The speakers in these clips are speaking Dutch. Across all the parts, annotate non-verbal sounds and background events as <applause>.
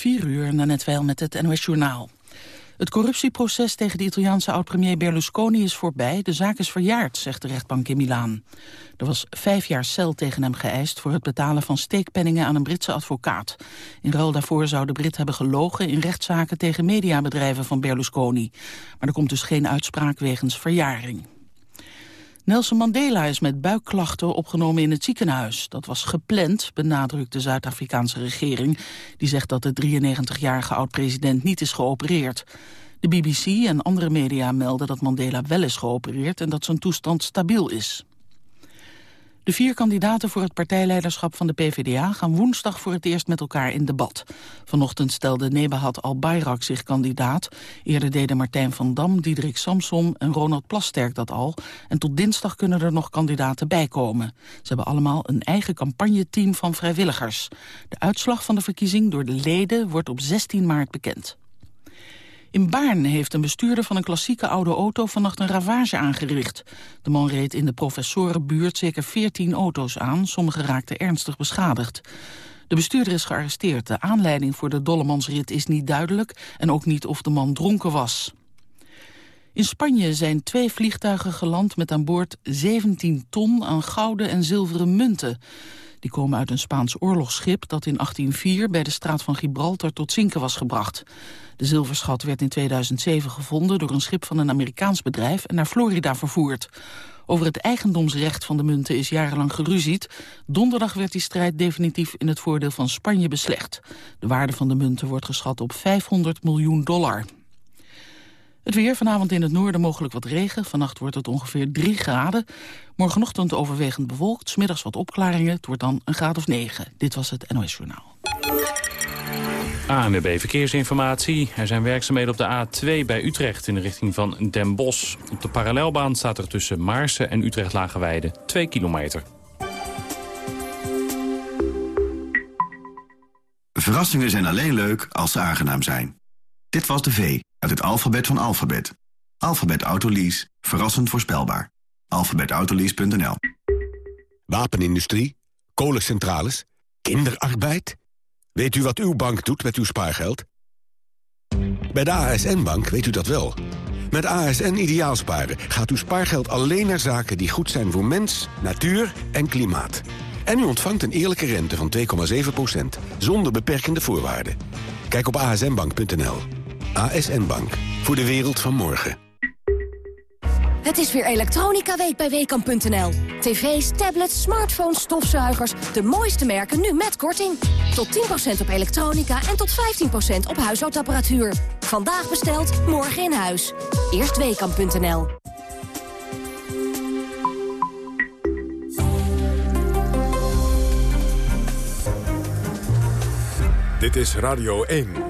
4 uur, net wel met het NOS Journaal. Het corruptieproces tegen de Italiaanse oud-premier Berlusconi is voorbij. De zaak is verjaard, zegt de rechtbank in Milaan. Er was vijf jaar cel tegen hem geëist voor het betalen van steekpenningen aan een Britse advocaat. In ruil daarvoor zou de Brit hebben gelogen in rechtszaken tegen mediabedrijven van Berlusconi. Maar er komt dus geen uitspraak wegens verjaring. Nelson Mandela is met buikklachten opgenomen in het ziekenhuis. Dat was gepland, benadrukt de Zuid-Afrikaanse regering... die zegt dat de 93-jarige oud-president niet is geopereerd. De BBC en andere media melden dat Mandela wel is geopereerd... en dat zijn toestand stabiel is. De vier kandidaten voor het partijleiderschap van de PvdA gaan woensdag voor het eerst met elkaar in debat. Vanochtend stelde Nebahat al-Bayrak zich kandidaat. Eerder deden Martijn van Dam, Diederik Samsom en Ronald Plasterk dat al. En tot dinsdag kunnen er nog kandidaten bijkomen. Ze hebben allemaal een eigen campagneteam van vrijwilligers. De uitslag van de verkiezing door de leden wordt op 16 maart bekend. In Baarn heeft een bestuurder van een klassieke oude auto vannacht een ravage aangericht. De man reed in de professorenbuurt zeker 14 auto's aan, sommige raakten ernstig beschadigd. De bestuurder is gearresteerd. De aanleiding voor de Dollemansrit is niet duidelijk en ook niet of de man dronken was. In Spanje zijn twee vliegtuigen geland met aan boord 17 ton aan gouden en zilveren munten. Die komen uit een Spaans oorlogsschip dat in 1804 bij de straat van Gibraltar tot zinken was gebracht. De zilverschat werd in 2007 gevonden door een schip van een Amerikaans bedrijf en naar Florida vervoerd. Over het eigendomsrecht van de munten is jarenlang geruzied. Donderdag werd die strijd definitief in het voordeel van Spanje beslecht. De waarde van de munten wordt geschat op 500 miljoen dollar. Het weer vanavond in het noorden mogelijk wat regen. Vannacht wordt het ongeveer 3 graden. Morgenochtend overwegend bewolkt. Smiddags wat opklaringen. Het wordt dan een graad of 9. Dit was het NOS Journaal. ANWB Verkeersinformatie. Er zijn werkzaamheden op de A2 bij Utrecht in de richting van Den Bosch. Op de parallelbaan staat er tussen Maarsen en Utrecht-Lagenweide 2 kilometer. Verrassingen zijn alleen leuk als ze aangenaam zijn. Dit was de V uit het alfabet van alfabet. Alfabet Autolease. Verrassend voorspelbaar. alfabetautolease.nl Wapenindustrie, kolencentrales, kinderarbeid. Weet u wat uw bank doet met uw spaargeld? Bij de ASN-bank weet u dat wel. Met ASN Ideaalsparen gaat uw spaargeld alleen naar zaken die goed zijn voor mens, natuur en klimaat. En u ontvangt een eerlijke rente van 2,7%, zonder beperkende voorwaarden. Kijk op asnbank.nl. ASN Bank, voor de wereld van morgen. Het is weer Elektronica Week bij Weekamp.nl. TV's, tablets, smartphones, stofzuigers. De mooiste merken nu met korting. Tot 10% op elektronica en tot 15% op huishoudapparatuur. Vandaag besteld, morgen in huis. Eerst Weekamp.nl. Dit is Radio 1.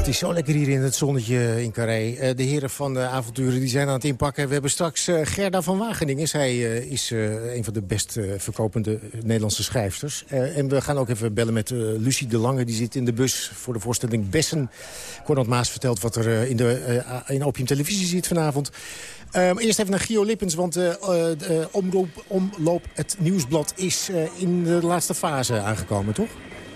Het is zo lekker hier in het zonnetje in Carré. Eh, de heren van de avonturen die zijn aan het inpakken. We hebben straks eh, Gerda van Wageningen. Zij eh, is een van de best verkopende Nederlandse schrijfsters. En we gaan ook even bellen met Lucie de Lange. Die zit in de bus voor de voorstelling Bessen. Cornel Maas vertelt wat er in, de, in Opium Televisie zit vanavond. Um, eerst even naar Gio Lippens, want de omloop, het nieuwsblad is in de laatste fase aangekomen, toch?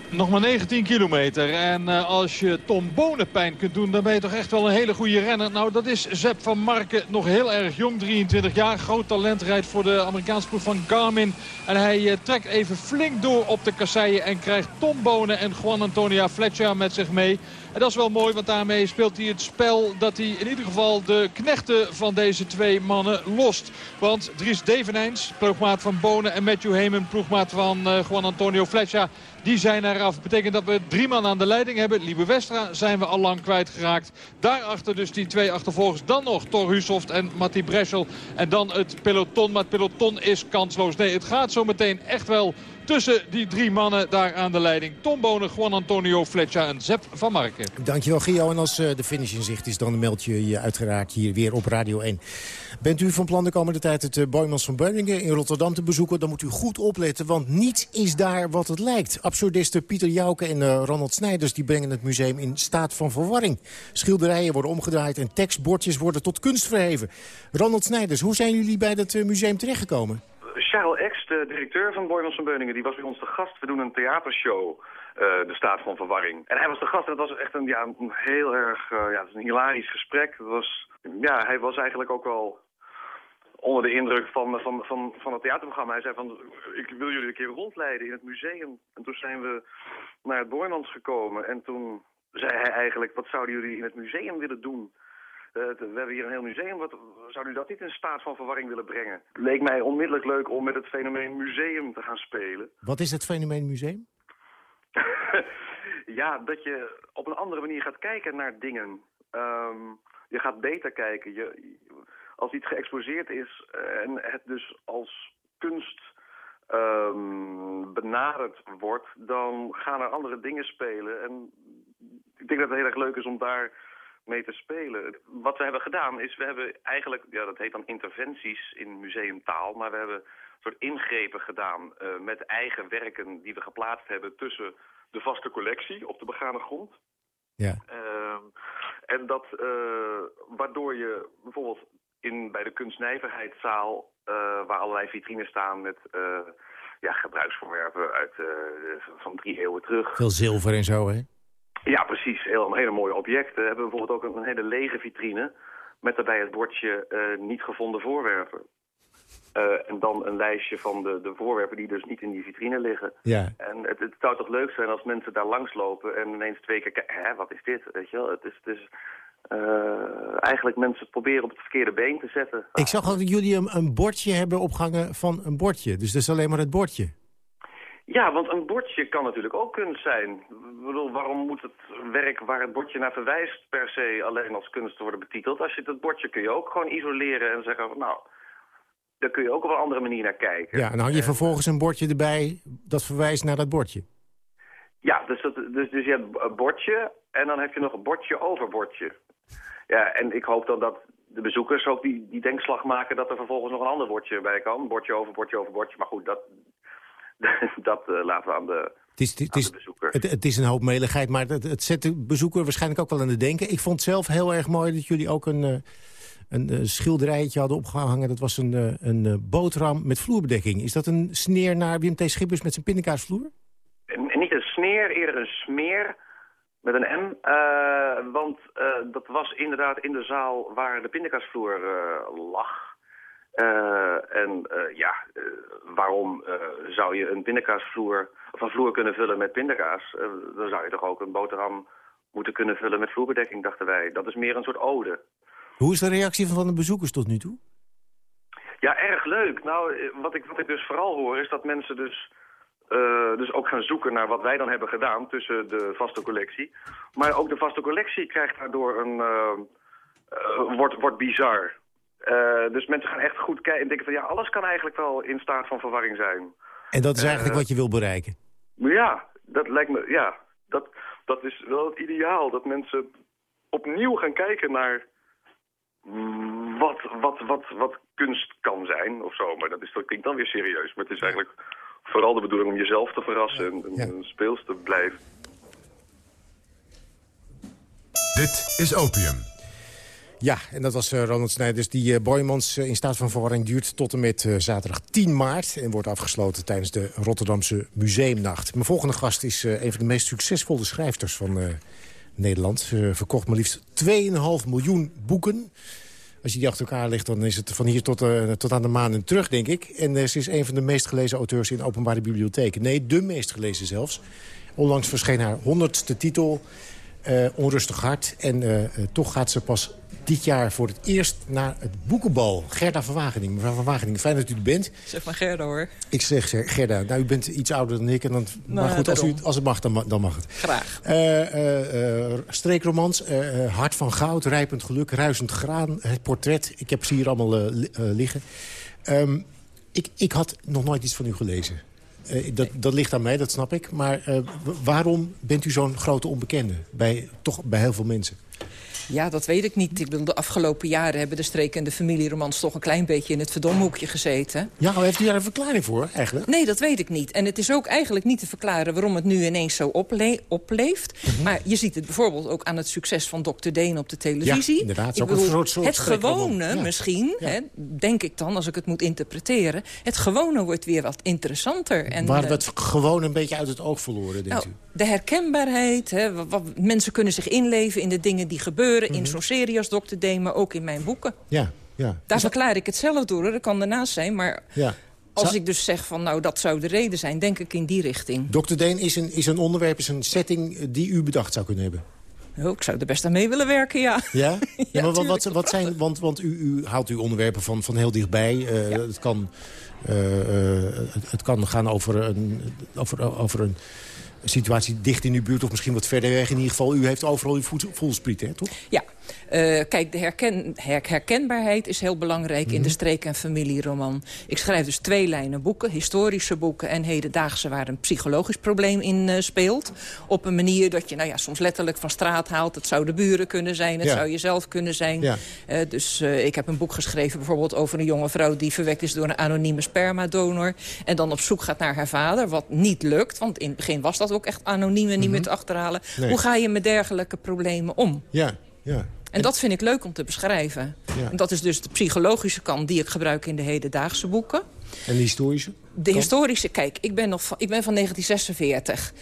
Nog maar 19 kilometer. En uh, als je Tom Bonen pijn kunt doen, dan ben je toch echt wel een hele goede renner. Nou, dat is Zep van Marken. Nog heel erg jong, 23 jaar. Groot talent rijdt voor de Amerikaanse ploeg van Garmin. En hij uh, trekt even flink door op de kasseien. En krijgt Tom Bonen en Juan Antonia Fletcher met zich mee. En dat is wel mooi, want daarmee speelt hij het spel dat hij in ieder geval de knechten van deze twee mannen lost. Want Dries Devenijns, ploegmaat van Bonen en Matthew Heyman, ploegmaat van uh, Juan Antonio Fletcher... Die zijn eraf. Betekent dat we drie man aan de leiding hebben. Liebe Westra zijn we al lang kwijtgeraakt. Daarachter dus die twee achtervolgers. Dan nog Thor Husoft en Matti Breschel. En dan het peloton. Maar het peloton is kansloos. Nee, het gaat zo meteen echt wel tussen die drie mannen daar aan de leiding. Tom Bonen, Juan Antonio Fletcher en Zep van Marken. Dankjewel Gio. En als de finish in zicht is, dan meld je je uiteraard hier weer op Radio 1. Bent u van plan de komende tijd het uh, Boymans van Beuningen in Rotterdam te bezoeken... dan moet u goed opletten, want niets is daar wat het lijkt. Absurdisten Pieter Jouke en uh, Ronald Snijders die brengen het museum in staat van verwarring. Schilderijen worden omgedraaid en tekstbordjes worden tot kunst verheven. Ronald Snijders, hoe zijn jullie bij dat museum terechtgekomen? Charles Ex, de directeur van Boymans van Beuningen, die was bij ons de gast. We doen een theatershow. Uh, de staat van verwarring. En hij was de gast en dat was echt een, ja, een heel erg uh, ja, een hilarisch gesprek. Het was, ja, hij was eigenlijk ook wel onder de indruk van, van, van, van het theaterprogramma. Hij zei van, ik wil jullie een keer rondleiden in het museum. En toen zijn we naar het Boymans gekomen. En toen zei hij eigenlijk, wat zouden jullie in het museum willen doen? Uh, we hebben hier een heel museum. Wat, zou u dat niet in staat van verwarring willen brengen? Leek mij onmiddellijk leuk om met het fenomeen museum te gaan spelen. <laughs> Wat is het fenomeen museum? <laughs> ja, dat je op een andere manier gaat kijken naar dingen. Um, je gaat beter kijken. Je, als iets geëxposeerd is en het dus als kunst um, benaderd wordt, dan gaan er andere dingen spelen. En ik denk dat het heel erg leuk is om daar mee te spelen. Wat we hebben gedaan is, we hebben eigenlijk, ja dat heet dan interventies in museumtaal, maar we hebben een soort ingrepen gedaan uh, met eigen werken die we geplaatst hebben tussen de vaste collectie op de begane grond. Ja. Uh, en dat, uh, waardoor je bijvoorbeeld in, bij de kunstnijverheidszaal, uh, waar allerlei vitrines staan met ja, gebruiksvoorwerpen uit, van drie eeuwen terug. Veel zilver en zo, hè? Ja, precies. Heel, hele mooie objecten. We hebben bijvoorbeeld ook een, hele lege vitrine met daarbij het bordje niet gevonden voorwerpen. Uh, en dan een lijstje van de, de voorwerpen die dus niet in die vitrine liggen. Ja. En het, het zou toch leuk zijn als mensen daar langslopen en ineens twee keer kijken, hè, wat is dit? Weet je wel? Het is, het is uh, eigenlijk mensen proberen op het verkeerde been te zetten. Ik zag dat jullie een, een bordje hebben opgehangen van een bordje. Dus dat is alleen maar het bordje. Ja, want een bordje kan natuurlijk ook kunst zijn. Ik bedoel, waarom moet het werk waar het bordje naar verwijst per se alleen als kunst worden betiteld? Als je dat bordje kun je ook gewoon isoleren en zeggen van nou, daar kun je ook op een andere manier naar kijken. Ja, en dan hang je vervolgens een bordje erbij dat verwijst naar dat bordje. Ja, dus, dat, dus, dus je hebt een bordje en dan heb je nog een bordje over bordje. Ja, en ik hoop dan dat de bezoekers ook die, die denkslag maken dat er vervolgens nog een ander bordje bij kan. Bordje over bordje over bordje. Maar goed, dat, <laughs> dat uh, laten we aan de, het is, het, is, het, het, is een hoop meligheid, maar het, het zet de bezoeker waarschijnlijk ook wel aan het denken. Ik vond zelf heel erg mooi dat jullie ook een, uh, een uh, schilderijtje hadden opgehangen. Dat was een, een boterham met vloerbedekking. Is dat een sneer naar Wim T. Schippers met zijn pindakaasvloer? En, niet een sneer, eerder een smeer met een M. Uh, want uh, dat was inderdaad in de zaal waar de pindakaasvloer uh, lag. En ja, waarom zou je een pindakaasvloer of een vloer kunnen vullen met pindakaas? dan zou je toch ook een boterham moeten kunnen vullen met vloerbedekking, dachten wij. Dat is meer een soort ode. Hoe is de reactie van de bezoekers tot nu toe? Ja, erg leuk. Nou, wat ik, wat ik dus vooral hoor is dat mensen dus... Uh, dus ook gaan zoeken naar wat wij dan hebben gedaan tussen de vaste collectie. Maar ook de vaste collectie krijgt daardoor een... Uh, uh, wordt, wordt bizar. Dus mensen gaan echt goed kijken en denken van... ja, alles kan eigenlijk wel in staat van verwarring zijn. En dat is eigenlijk wat je wil bereiken? Ja, dat lijkt me... Ja, dat, dat is wel het ideaal. Dat mensen opnieuw gaan kijken naar... Wat, wat, wat, wat kunst kan zijn of zo. Maar dat, is, dat klinkt dan weer serieus. Maar het is eigenlijk vooral de bedoeling om jezelf te verrassen en, Ja. en speels te blijven. Dit is Opium. Ja, en dat was eh, Ronald Snijders. Die uh, Boymans uh, in staat van verwarring duurt tot en met zaterdag 10 maart... en wordt afgesloten tijdens de Rotterdamse Museumnacht. Mijn volgende gast is een van de meest succesvolle schrijfters van Nederland. Ze verkocht maar liefst 2,5 miljoen boeken. Als je die achter elkaar legt, dan is het van hier tot, tot aan de maan en terug, denk ik. En ze is een van de meest gelezen auteurs in openbare bibliotheken. Nee, de meest gelezen zelfs. Onlangs verscheen haar honderdste titel... Onrustig hart. En toch gaat ze pas dit jaar voor het eerst naar het boekenbal. Gerda van Wageningen. Mevrouw van Wageningen, fijn dat u er bent. Zeg maar Gerda hoor. Ik zeg Gerda, nou u bent iets ouder dan ik. En dan, Nou, maar goed, als, u, als het mag, dan, ma- dan mag het. Graag. Eh, eh, eh, streekromans, Hart van Goud, Rijpend Geluk, Ruisend Graan, Het Portret. Ik heb ze hier allemaal li- liggen. Ehm, ik, ik had nog nooit iets van u gelezen. Dat, dat ligt aan mij, dat snap ik. Maar waarom bent u zo'n grote onbekende? Bij, toch bij heel veel mensen. Ja, dat weet ik niet. Ik bedoel, de afgelopen jaren hebben de streek en de familieromans... toch een klein beetje in het verdomhoekje gezeten. Ja, maar heeft u daar een verklaring voor eigenlijk? Nee, dat weet ik niet. En het is ook eigenlijk niet te verklaren waarom het nu ineens zo ople opleeft. Mhm. Maar je ziet het bijvoorbeeld ook aan het succes van Dr. Deen op de televisie. Ja, inderdaad. Bedoel, een soort, het gewone misschien, hè, denk ik dan, als ik het moet interpreteren... het gewone wordt weer wat interessanter. En, Waar we het gewoon een beetje uit het oog verloren, denkt nou, u? De herkenbaarheid, hè, wat, mensen kunnen zich inleven in de dingen die gebeuren in mhm. zo'n serie als Dr. D, maar ook in mijn boeken. Ja, ja. Daar verklaar ik het zelf door, dat kan daarnaast zijn. Maar ja. als ik dus zeg van nou dat zou de reden zijn, denk ik in die richting. Dr. Deen is een, is een onderwerp, is een setting die u bedacht zou kunnen hebben. Oh, ik zou er best aan mee willen werken, ja. Ja? <laughs> ja, maar wat, wat, zijn, want, want u, u haalt uw onderwerpen van, van heel dichtbij. Uh, het, kan, uh, het, het, kan gaan over een, over, over een situatie dicht in uw buurt of misschien wat verder weg. In ieder geval, u heeft overal uw voelspriet, hè, toch? Ja, uh, kijk, de herken, herkenbaarheid is heel belangrijk in de mhm. streek- en familieroman. Ik schrijf dus twee lijnen boeken, historische boeken en hedendaagse... waar een psychologisch probleem in uh, speelt. Op een manier dat je nou ja, soms letterlijk van straat haalt. Het zou de buren kunnen zijn, het zou jezelf kunnen zijn. Ja. Uh, dus ik heb een boek geschreven bijvoorbeeld over een jonge vrouw... die verwekt is door een anonieme spermadonor. En dan op zoek gaat naar haar vader, wat niet lukt. Want in het begin was dat ook echt anoniem en niet mm meer te achterhalen. Hoe ga je met dergelijke problemen om? Ja, ja. En dat vind ik leuk om te beschrijven. En dat is dus de psychologische kant die ik gebruik in de hedendaagse boeken. En de historische? De historische, kijk, ik ben, nog van, ik ben van 1946.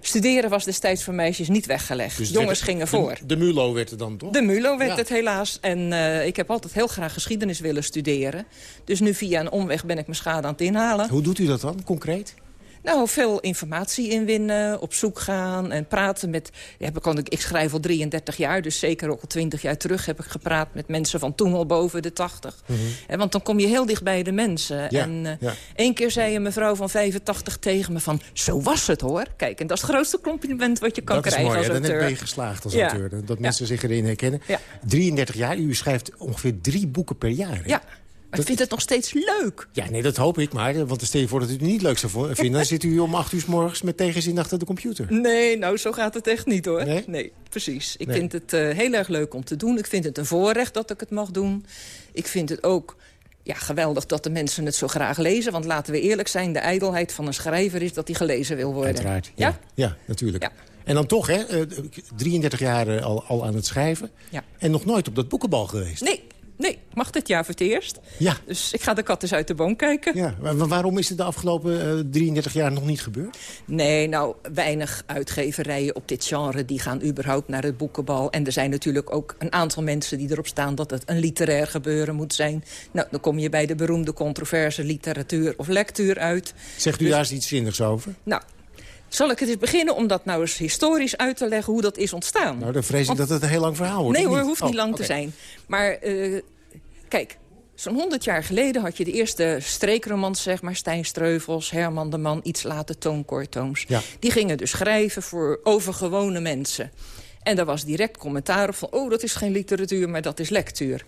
Studeren was destijds voor meisjes niet weggelegd. Dus Jongens gingen voor. De, MULO werd het dan toch? De MULO werd het helaas. En uh, ik heb altijd heel graag geschiedenis willen studeren. Dus nu via een omweg ben ik mijn schade aan het inhalen. Hoe doet u dat dan, concreet? Nou, veel informatie inwinnen, op zoek gaan en praten met... Ja, ik, ik schrijf al 33 jaar, dus zeker ook al 20 jaar terug... heb ik gepraat met mensen van toen al boven de 80. Mm -hmm. Want dan kom je heel dicht bij de mensen. Ja, en uh, ja. één keer zei een mevrouw van 85 tegen me van... zo was het hoor. Kijk, en dat is het grootste compliment wat je kan dat krijgen mooi, als auteur. Dat ben je geslaagd als auteur. Dat mensen zich erin herkennen. 33 jaar, u schrijft ongeveer drie boeken per jaar. Hè? Ja. Maar ik vind het nog steeds leuk. Ja, nee, dat hoop ik maar. Want stel je voor dat u het niet leuk zou vinden... dan zit u om acht uur s morgens met tegenzin achter de computer. Nee, nou, zo gaat het echt niet, hoor. Nee? nee precies. Ik vind het uh, heel erg leuk om te doen. Ik vind het een voorrecht dat ik het mag doen. Ik vind het ook ja, geweldig dat de mensen het zo graag lezen. Want laten we eerlijk zijn, de ijdelheid van een schrijver is dat hij gelezen wil worden. Uiteraard, ja. Ja, ja natuurlijk. Ja. En dan toch, hè, 33 eh, jaar eh, al, al aan het schrijven. Ja. En nog nooit op dat boekenbal geweest. Nee, Nee, ik mag dit jaar voor het eerst. Ja. Dus ik ga de kat eens uit de boom kijken. Ja, maar waarom is het de afgelopen 33 eh, jaar nog niet gebeurd? Nee, nou, weinig uitgeverijen op dit genre... die gaan überhaupt naar het boekenbal. En er zijn natuurlijk ook een aantal mensen die erop staan... dat het een literair gebeuren moet zijn. Nou, dan kom je bij de beroemde controverse literatuur of lectuur uit. Zegt u dus, daar eens iets zinnigs over? Nou, zal ik het eens beginnen om dat nou eens historisch uit te leggen hoe dat is ontstaan? Nou, dan vrees ik dat het een heel lang verhaal wordt. Nee hoor, hoeft niet oh, lang te zijn. Maar uh, kijk, zo'n honderd jaar geleden had je de eerste streekromans, zeg maar... Stijn Streuvels, Herman de Man, iets later Toon Kortooms. Ja. Die gingen dus schrijven voor overgewone mensen. En daar was direct commentaar op van... oh, dat is geen literatuur, maar dat is lectuur.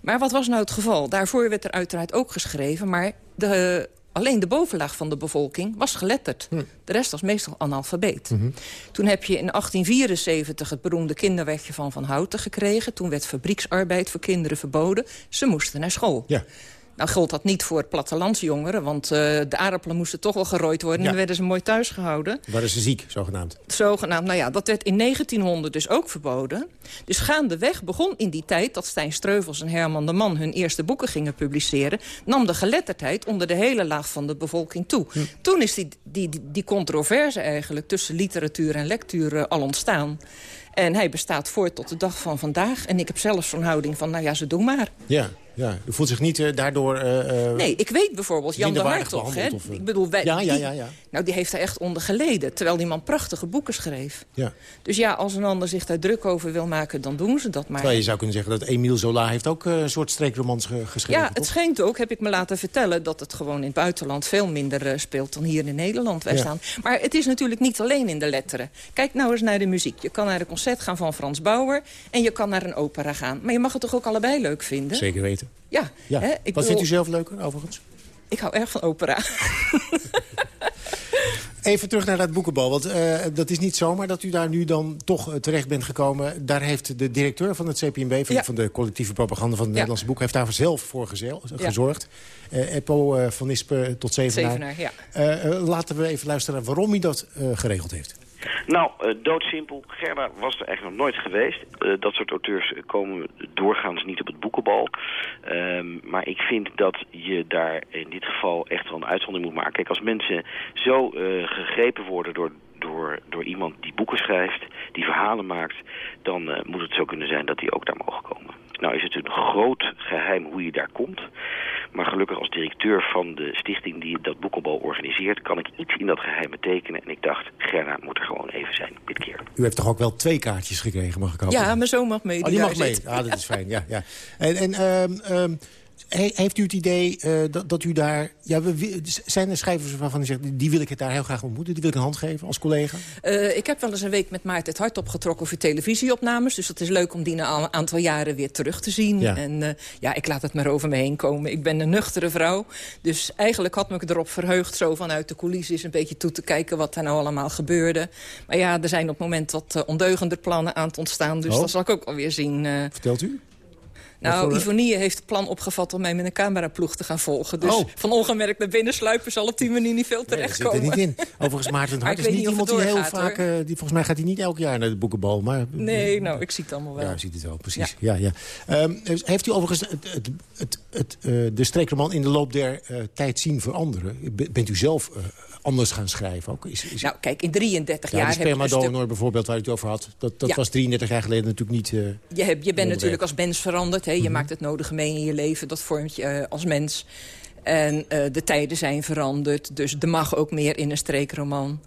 Maar wat was nou het geval? Daarvoor werd er uiteraard ook geschreven... maar de Alleen de bovenlaag van de bevolking was geletterd. Hm. De rest was meestal analfabeet. Mhm. Toen heb je in 1874 het beroemde kinderwetje van Van Houten gekregen. Toen werd fabrieksarbeid voor kinderen verboden. Ze moesten naar school. Ja. Nou geldt dat niet voor plattelandsjongeren, want uh, de aardappelen moesten toch wel gerooid worden. En dan werden ze mooi thuis gehouden. Waren ze ziek, zogenaamd? Zogenaamd, nou ja, dat werd in 1900 dus ook verboden. Dus gaandeweg begon in die tijd dat Stijn Streuvels en Herman de Man... hun eerste boeken gingen publiceren... nam de geletterdheid onder de hele laag van de bevolking toe. Hm. Toen is die, die, die, die, controverse eigenlijk tussen literatuur en lectuur uh, al ontstaan. En hij bestaat voort tot de dag van vandaag. En ik heb zelfs zo'n houding van, nou ja, ze doen maar. Ja, ja, u voelt zich niet uh, daardoor... Uh, nee, ik weet bijvoorbeeld Jan de Hartog. Hè? Of, ik bedoel, wij, ja, ja, ja, ja. nou, die heeft daar echt onder geleden. Terwijl die man prachtige boeken schreef. Ja. Dus ja, als een ander zich daar druk over wil maken, dan doen ze dat maar. Terwijl je zou kunnen zeggen dat Emile Zola heeft ook een soort streekromans geschreven. Ja, het toch? schijnt ook, heb ik me laten vertellen... dat het gewoon in het buitenland veel minder speelt dan hier in Nederland. Wij staan. Maar het is natuurlijk niet alleen in de letteren. Kijk nou eens naar de muziek. Je kan naar een concert gaan van Frans Bauer... en je kan naar een opera gaan. Maar je mag het toch ook allebei leuk vinden? Zeker weten. Ja. ja. Hè, ik Wat vindt u zelf leuker, overigens? Ik hou erg van opera. <laughs> Even terug naar dat boekenbal. Want uh, dat is niet zomaar dat u daar nu dan toch terecht bent gekomen. Daar heeft de directeur van het CPMB, van, van de collectieve propaganda van het Nederlandse boek... heeft daar zelf voor gezorgd. Uh, Eppo van Nispen tot Zevenaar. Zevenaar ja. laten we even luisteren waarom hij dat geregeld heeft. Nou, uh, doodsimpel. Gerda was er eigenlijk nog nooit geweest. Uh, dat soort auteurs komen doorgaans niet op het boekenbal. Um, maar ik vind dat je daar in dit geval echt wel een uitzondering moet maken. Kijk, als mensen zo gegrepen worden door, door, door iemand die boeken schrijft, die verhalen maakt... dan moet het zo kunnen zijn dat die ook daar mogen komen. Nou is het een groot geheim hoe je daar komt. Maar gelukkig als directeur van de stichting die dat boekenbal organiseert... kan ik iets in dat geheim betekenen. En ik dacht, Gerna moet er gewoon even zijn, dit keer. U heeft toch ook wel twee kaartjes gekregen, mag ik hopen? Ja, mijn zoon mag mee. Oh, die mag mee. Ah, dat is fijn, ja. ja. En, en um, um, heeft u het idee uh, dat, dat, u daar... Ja, we, zijn er schrijvers waarvan u zegt... die wil ik het daar heel graag ontmoeten? Die wil ik een hand geven als collega? Uh, ik heb wel eens een week met Maarten het hart opgetrokken... voor televisieopnames. Dus het is leuk om die na een aantal jaren weer terug te zien. Ja. En uh, ja, ik laat het maar over me heen komen. Ik ben een nuchtere vrouw. Dus eigenlijk had me erop verheugd... zo vanuit de coulissen een beetje toe te kijken... wat er nou allemaal gebeurde. Maar ja, er zijn op het moment wat ondeugender plannen aan het ontstaan. Dus oh. dat zal ik ook alweer zien. Vertelt u? Nou, Ivonie heeft het plan opgevat om mij met een cameraploeg te gaan volgen. Dus oh. van ongemerkt naar binnen sluipen zal op die manier niet veel terechtkomen. Nee, zit er niet in. Overigens, <laughs> Maarten Hart is niet iemand die heel vaak... Uh, die, volgens mij gaat hij niet elk jaar naar de boekenbal. Maar, nee, nou, ik zie het allemaal wel. Ja, ziet het wel, precies. Ja. Ja, ja. Um, heeft u overigens het, het, het, het uh, de streekroman in de loop der uh, tijd zien veranderen? Bent u zelf anders gaan schrijven ook? Is, is... Nou, kijk, in 33 ja, jaar... De spermadonor stuk... bijvoorbeeld, waar u het over had. Dat, dat ja. was 33 jaar geleden natuurlijk niet... Uh, je, je bent natuurlijk als mens veranderd. Hè? Je mm -hmm. maakt het nodige mee in je leven. Dat vormt je uh, als mens. En uh, de tijden zijn veranderd. Dus er mag ook meer in een streekroman.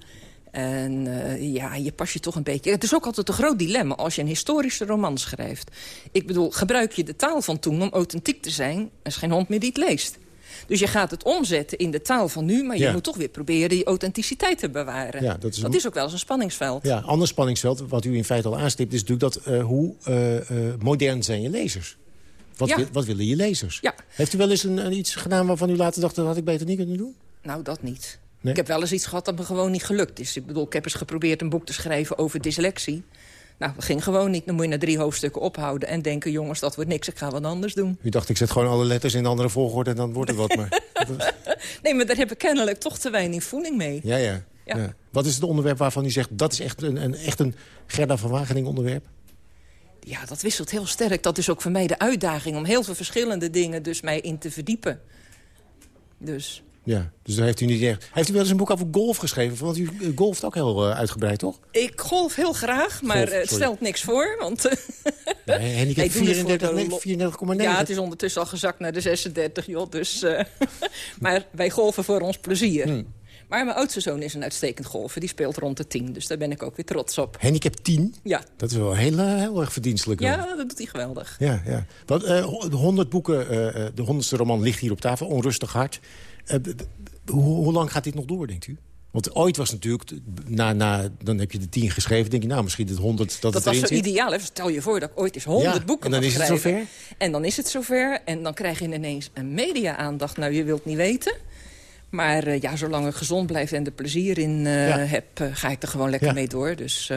En uh, ja, je pas je toch een beetje... Het is ook altijd een groot dilemma als je een historische roman schrijft. Ik bedoel, gebruik je de taal van toen om authentiek te zijn? Er is geen hond meer die het leest. Dus je gaat het omzetten in de taal van nu... maar je moet toch weer proberen die authenticiteit te bewaren. Ja, dat is, dat is ook wel eens een spanningsveld. Ja, ander spanningsveld, wat u in feite al aanstipt... is natuurlijk dat uh, hoe uh, uh, modern zijn je lezers? Wat, ja. wat willen je lezers? Ja. Heeft u wel eens een, een, iets gedaan waarvan u later dacht... dat had ik beter niet kunnen doen? Nou, dat niet. Nee? Ik heb wel eens iets gehad dat me gewoon niet gelukt is. Ik bedoel, ik heb eens geprobeerd een boek te schrijven over dyslexie. Nou, dat ging gewoon niet. Dan moet je na drie hoofdstukken ophouden en denken... jongens, dat wordt niks, ik ga wat anders doen. U dacht, ik zet gewoon alle letters in andere volgorde en dan wordt het wat. Maar... <laughs> nee, maar daar heb ik kennelijk toch te weinig voeling mee. Ja, ja. ja. ja. Wat is het onderwerp waarvan u zegt... dat is echt een, een, echt een Gerda van Wagening onderwerp? Ja, dat wisselt heel sterk. Dat is ook voor mij de uitdaging om heel veel verschillende dingen dus mij in te verdiepen. Dus... Ja, dus daar heeft u niet echt... Heeft u wel eens een boek over golf geschreven? Want u golft ook heel uh, uitgebreid, toch? Ik golf heel graag, maar golf, het stelt niks voor. Want <laughs> nee, handicap 34,9. Ja, het is ondertussen al gezakt naar de 36, joh. Dus, uh, <laughs> maar wij golven voor ons plezier. Hmm. Maar mijn oudste zoon is een uitstekend golfer. Die speelt rond de 10, dus daar ben ik ook weer trots op. Handicap 10? Ja. Dat is wel heel, heel erg verdienstelijk. Ja, dat doet hij geweldig. Ja, ja. Want, uh, 100 boeken, uh, de honderdste roman ligt hier op tafel. Onrustig hart. Uh, hoe, hoe, lang gaat dit nog door, denkt u? Want ooit was natuurlijk, na, na, dan heb je de tien geschreven... denk je, nou, misschien het honderd dat, dat het was zo ideaal. Hè? Stel je voor dat ik ooit eens honderd ja, boeken en dan is het zover? En dan is het zover. En dan krijg je ineens een media-aandacht. Nou, je wilt niet weten. Maar uh, ja, zolang ik gezond blijf en er plezier in uh, ja. heb... Uh, ga ik er gewoon lekker ja. mee door. Dus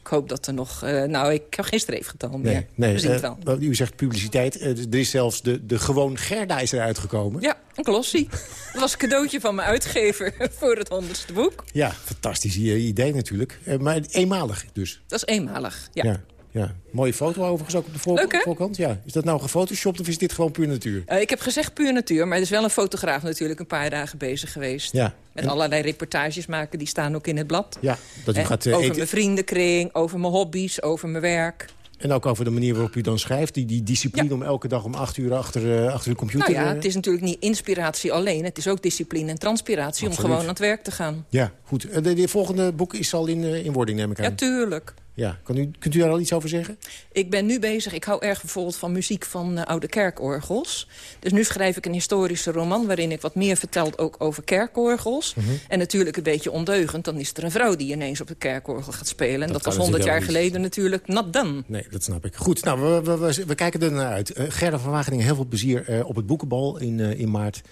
ik hoop dat er nog... nou, ik heb geen streefgetal meer. Nee, nee, We zien het wel. U zegt publiciteit. er is zelfs de, de gewoon Gerda is eruit gekomen. Ja, een glossie. dat was een cadeautje van mijn uitgever <laughs> voor het honderdste boek. Ja, fantastisch idee natuurlijk. maar eenmalig dus. Dat is eenmalig, ja. ja. Ja, mooie foto overigens ook op de voor Leuk, voorkant. Ja. Is dat nou gefotoshopt of is dit gewoon puur natuur? Uh, ik heb gezegd puur natuur, maar er is wel een fotograaf natuurlijk een paar dagen bezig geweest. Ja. Met en... allerlei reportages maken, die staan ook in het blad. Ja, dat u en gaat uh, Over eten. mijn vriendenkring, over mijn hobby's, over mijn werk. En ook over de manier waarop u dan schrijft. Die, die discipline ja. om elke dag om acht uur achter, uh, achter de computer... Nou ja, het is natuurlijk niet inspiratie alleen. Het is ook discipline en transpiratie Absoluut. om gewoon aan het werk te gaan. Ja, goed. De, de volgende boek is al in, in wording, neem ik aan. Ja, tuurlijk. Ja, kan u, kunt u daar al iets over zeggen? Ik ben nu bezig, ik hou erg bijvoorbeeld van muziek van uh, oude kerkorgels. Dus nu schrijf ik een historische roman waarin ik wat meer vertel ook over kerkorgels. Mm -hmm. En natuurlijk een beetje ondeugend, dan is er een vrouw die ineens op de kerkorgel gaat spelen. En dat, was honderd jaar geleden natuurlijk not done. Nee, dat snap ik. Goed, nou, we, we, we, we kijken er naar uit. Uh, Gerda van Wageningen, heel veel plezier uh, op het boekenbal in, in maart.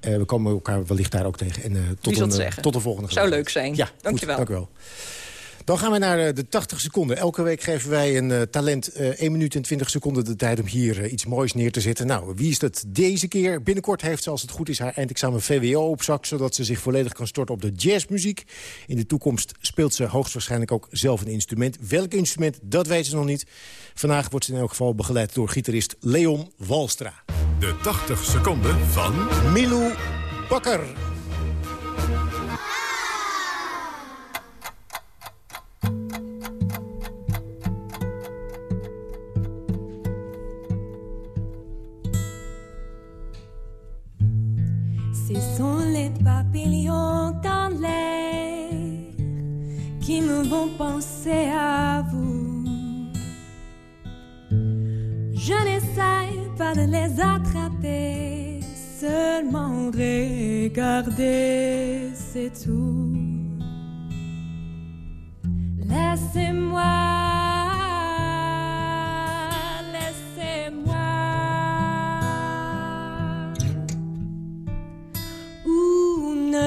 we komen elkaar wellicht daar ook tegen. En tot, een, tot de volgende Zou leuk zijn. Ja, Dankjewel. Goed, dank u wel. Dan gaan we naar eh, de 80 seconden. Elke week geven wij een uh, talent uh, 1 minuut en 20 seconden de tijd om hier uh, iets moois neer te zetten. Nou, wie is dat deze keer? Binnenkort heeft ze, als het goed is, haar eindexamen VWO op zak... zodat ze zich volledig kan storten op de jazzmuziek. In de toekomst speelt ze hoogstwaarschijnlijk ook zelf een instrument. Welk instrument, dat weten ze nog niet. Vandaag wordt ze in elk geval begeleid door gitarist Leon Walstra. De 80 seconden van... Milou Bakker. Ce sont les papillons dans l'air qui me vont penser à vous. Je n'essaye pas de les attraper, seulement regarder, c'est tout. Laissez-moi.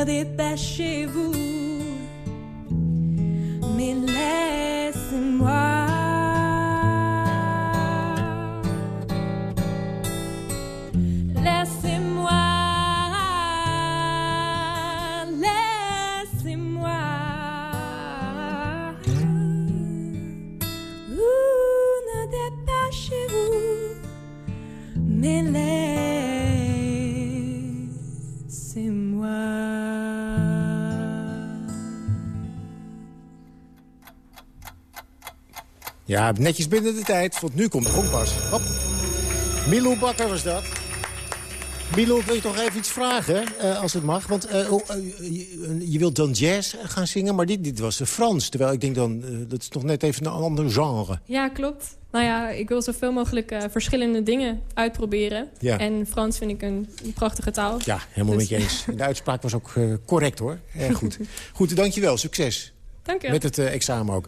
Dépêchez-vous, Ja, netjes binnen de tijd, want nu komt de kompas. Hop. Milou Bakker was dat. Milou, wil je toch even iets vragen, eh, als het mag? Want eh, oh, eh, je, je wilt dan jazz gaan zingen, maar dit, dit was Frans. Terwijl ik denk dan, dat is toch net even een ander genre. Ja, klopt. Nou ja, ik wil zoveel mogelijk verschillende dingen uitproberen. Ja. En Frans vind ik een, prachtige taal. Ja, helemaal Dus- met je eens. <laughs> De uitspraak was ook correct, hoor. Erg goed. Goed, dankjewel. Succes. Dank. Met het eh, examen ook.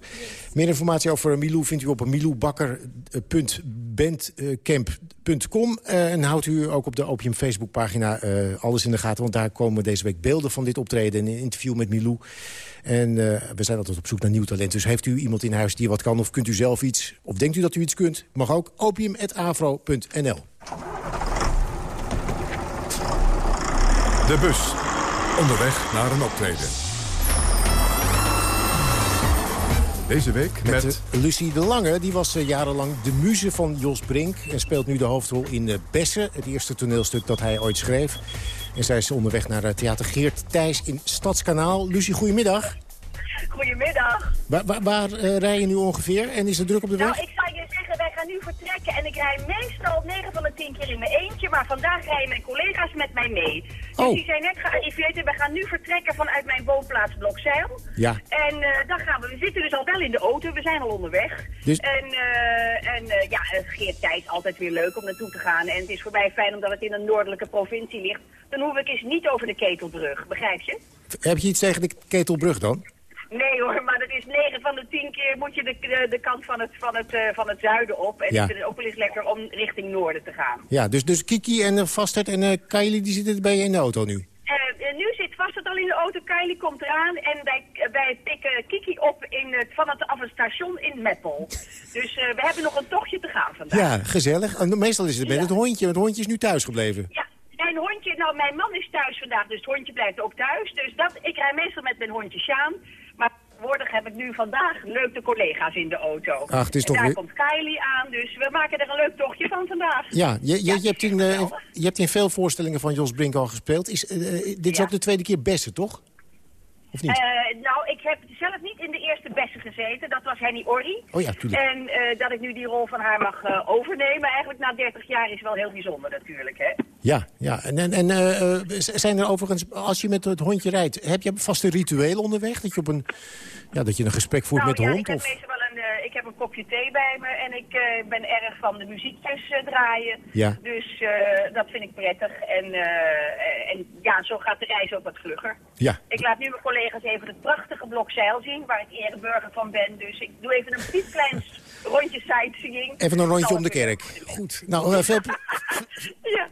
Meer informatie over Milou vindt u op miloubakker.bandcamp.com. Eh, en houdt u ook op de Opium Facebookpagina eh, alles in de gaten. Want daar komen deze week beelden van dit optreden en een interview met Milou. En eh, we zijn altijd op zoek naar nieuw talent. Dus heeft u iemand in huis die wat kan of kunt u zelf iets? Of denkt u dat u iets kunt? Mag ook opium.avro.nl. De bus. Onderweg naar een optreden. Deze week met... Met Lucie de Lange, die was eh, jarenlang de muze van Jos Brink... en speelt nu de hoofdrol in eh, Bessen, het eerste toneelstuk dat hij ooit schreef. En zij is onderweg naar eh, theater Geert Thijs in Stadskanaal. Lucie, goedemiddag. Goedemiddag. Waar, waar, waar rij je nu ongeveer en is het druk op de weg? Nou, ik en ik rij meestal 9 van de 10 keer in mijn eentje, maar vandaag rijden mijn collega's met mij mee. Dus Oh. die zijn net gearriveerd en we gaan nu vertrekken vanuit mijn woonplaats Blokzeil. Ja. En eh, dan gaan we, we zitten dus al wel in de auto, we zijn al onderweg. Dus- En, eh, en eh, ja, het Geert Thijs altijd weer leuk om naartoe te gaan. En het is voor mij fijn omdat het in een noordelijke provincie ligt. Dan hoef ik eens niet over de Ketelbrug, begrijp je? Heb je iets tegen de Ketelbrug dan? Nee hoor, maar dat is 9 van de 10 keer moet je de, de, de kant van het, van, het, eh, van het zuiden op. En Ja. het ook wel eens lekker om richting noorden te gaan. Ja, dus, dus Kiki en uh, Vastert en eh Kylie die zitten bij je in de auto nu. Nu zit vast het al in de auto, Kylie komt eraan en wij, wij pikken Kiki op in het, van het, af het station in Meppel. Dus we hebben nog een tochtje te gaan vandaag. Ja, gezellig. En meestal is het met Ja. het hondje, want het hondje is nu thuis gebleven. Ja, mijn hondje, nou mijn man is thuis vandaag, dus het hondje blijft ook thuis. Dus dat, ik rij meestal met mijn hondje Sjaan. Tegenwoordig heb ik nu vandaag leuke collega's in de auto. Ach, het is en toch daar weer- komt Kylie aan, dus we maken er een leuk tochtje van vandaag. Ja, je, je, je, hebt in, eh, je hebt in veel voorstellingen van Jos Brink al gespeeld. Is, eh, eh, dit is ook de tweede keer Bessen, toch? Of niet? Nou, ik heb zelf niet in de eerste bessen gezeten. Dat was Henny Orri. Oh ja, tuurlijk. En dat ik nu die rol van haar mag overnemen, eigenlijk na 30 jaar, is wel heel bijzonder natuurlijk, hè? Ja, ja. En, en, en eh, zijn er overigens, als je met het hondje rijdt... heb je vaste rituelen onderweg? Dat je, op een, ja, dat je een gesprek voert nou met de ja, hond? ik heb Of? meestal wel een, eh, ik heb een kopje thee bij me en ik eh, ben erg van de muziekjes draaien. Ja. Dus dat vind ik prettig. En, en ja, zo gaat de reis ook wat vlugger. Ja. Ik laat nu mijn collega's even het prachtige blok zeil zien, waar ik ereburger van ben. Dus ik doe even een piepklein rondje sightseeing. Even een rondje om de kerk. Goed. Nou, veel...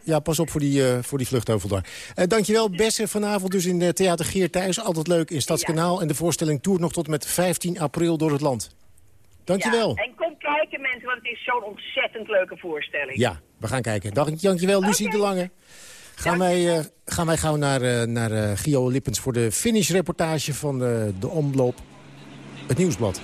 ja. pas op voor die, uh, voor die vluchtheuvel daar. Uh, dankjewel, Besse. Vanavond dus in Theater Geer thuis. Altijd leuk in Stadskanaal. Ja. En de voorstelling toert nog tot met 15 april door het land. Dankjewel. Ja, en kom kijken mensen, want het is zo'n ontzettend leuke voorstelling. Ja, we gaan kijken. Dag, dankjewel, Lucie okay. de Lange. Gaan wij, uh, gaan wij gauw naar, uh, naar uh, Gio Lippens voor de finishreportage van de omloop. Het Nieuwsblad.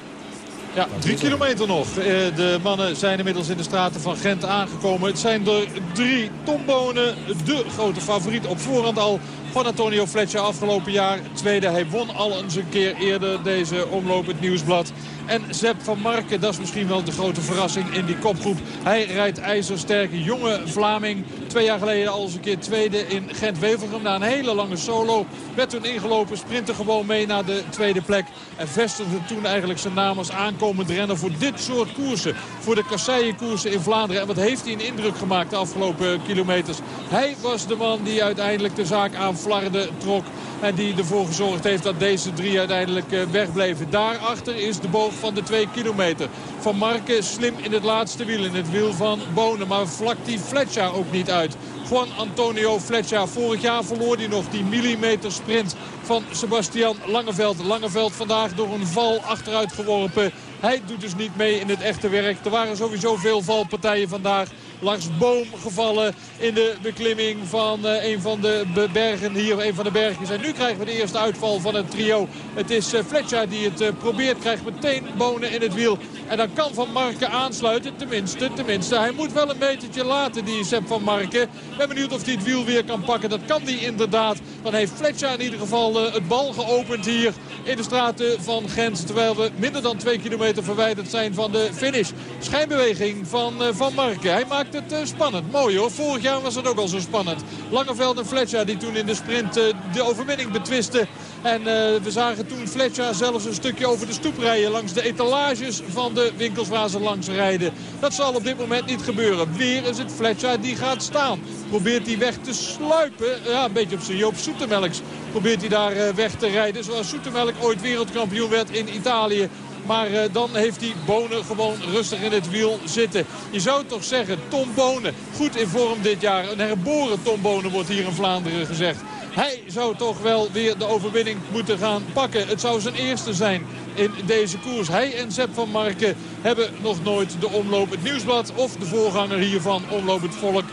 Ja, drie kilometer nog. De mannen zijn inmiddels in de straten van Gent aangekomen. Het zijn er drie. Tom Bonen, de grote favoriet op voorhand al van Antonio Fletcher afgelopen jaar. Tweede, hij won al eens een keer eerder deze omloop het Nieuwsblad. En Zep van Marken, dat is misschien wel de grote verrassing in die kopgroep. Hij rijdt ijzersterke jonge Vlaming. Twee jaar geleden al eens een keer tweede in Gent-Wevelgem. Na een hele lange solo werd toen ingelopen. Sprintte gewoon mee naar de tweede plek. En vestigde toen eigenlijk zijn naam als aankomend renner voor dit soort koersen. Voor de kasseienkoersen in Vlaanderen. En wat heeft hij een indruk gemaakt de afgelopen kilometers. Hij was de man die uiteindelijk de zaak aan Flarden trok. En die ervoor gezorgd heeft dat deze drie uiteindelijk eh, wegbleven. Daarachter is de boog van de twee kilometer. Van Marken slim in het laatste wiel. In het wiel van Bonen. Maar vlakt die Fletcher ook niet uit. Juan Antonio Fletcher. Vorig jaar verloor hij nog die millimeter sprint van Sebastian Langeveld. Langeveld vandaag door een val achteruit geworpen. Hij doet dus niet mee in het echte werk. Er waren sowieso veel valpartijen vandaag. Langs boom gevallen in de beklimming van uh, een van de bergen hier. Een van de bergjes. En nu krijgen we de eerste uitval van het trio. Het is uh, Fletcher die het uh, probeert. Krijgt meteen bonen in het wiel. En dan kan Van Marken aansluiten. Tenminste, tenminste. Hij moet wel een metertje laten, die Sepp van Marken. Ik ben benieuwd of hij het wiel weer kan pakken. Dat kan hij inderdaad. Dan heeft Fletcher in ieder geval het bal geopend hier in de straten van Gent. Terwijl we minder dan twee kilometer verwijderd zijn van de finish. Schijnbeweging van Van Marken. Hij maakt het spannend. Mooi hoor. Vorig jaar was het ook al zo spannend. Langeveld en Fletcher die toen in de sprint de overwinning betwisten. En uh, we zagen toen Fletcher zelfs een stukje over de stoep rijden... langs de etalages van de winkels waar ze langs rijden. Dat zal op dit moment niet gebeuren. Weer is het Fletcher die gaat staan. Probeert hij weg te sluipen. Ja, een beetje op zijn Joop Soetemelks probeert hij daar weg te rijden. Zoals Soetemelk ooit wereldkampioen werd in Italië. Maar uh, dan heeft hij Bonen gewoon rustig in het wiel zitten. Je zou toch zeggen, Tom Bonen, goed in vorm dit jaar. Een herboren Tom Bonen wordt hier in Vlaanderen gezegd. Hij zou toch wel weer de overwinning moeten gaan pakken. Het zou zijn eerste zijn in deze koers. Hij en Sepp van Marken hebben nog nooit de omloop het nieuwsblad... of de voorganger hiervan, omloop het volk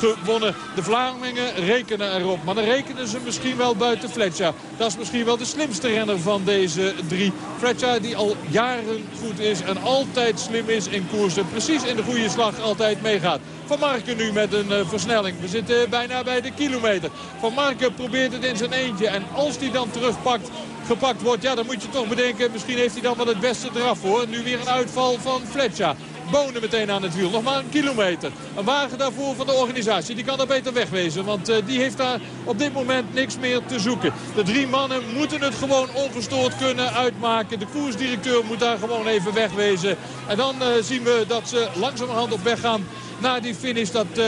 gewonnen. De Vlamingen rekenen erop. Maar dan rekenen ze misschien wel buiten Fletcher. Dat is misschien wel de slimste renner van deze drie. Fletcher die al jaren goed is en altijd slim is in koersen. Precies in de goede slag altijd meegaat. Van Marken nu met een uh, versnelling. We zitten bijna bij de kilometer. Van Marken probeert het in zijn eentje. En als hij dan terugpakt, gepakt wordt, ja dan moet je toch bedenken. Misschien heeft hij dan wel het beste eraf hoor. Nu weer een uitval van Fletcher. Bonen meteen aan het wiel. Nog maar een kilometer. Een wagen daarvoor van de organisatie. Die kan er beter wegwezen. Want uh, die heeft daar op dit moment niks meer te zoeken. De drie mannen moeten het gewoon ongestoord kunnen uitmaken. De koersdirecteur moet daar gewoon even wegwezen. En dan uh, zien we dat ze langzamerhand op weg gaan naar die finish. Dat uh,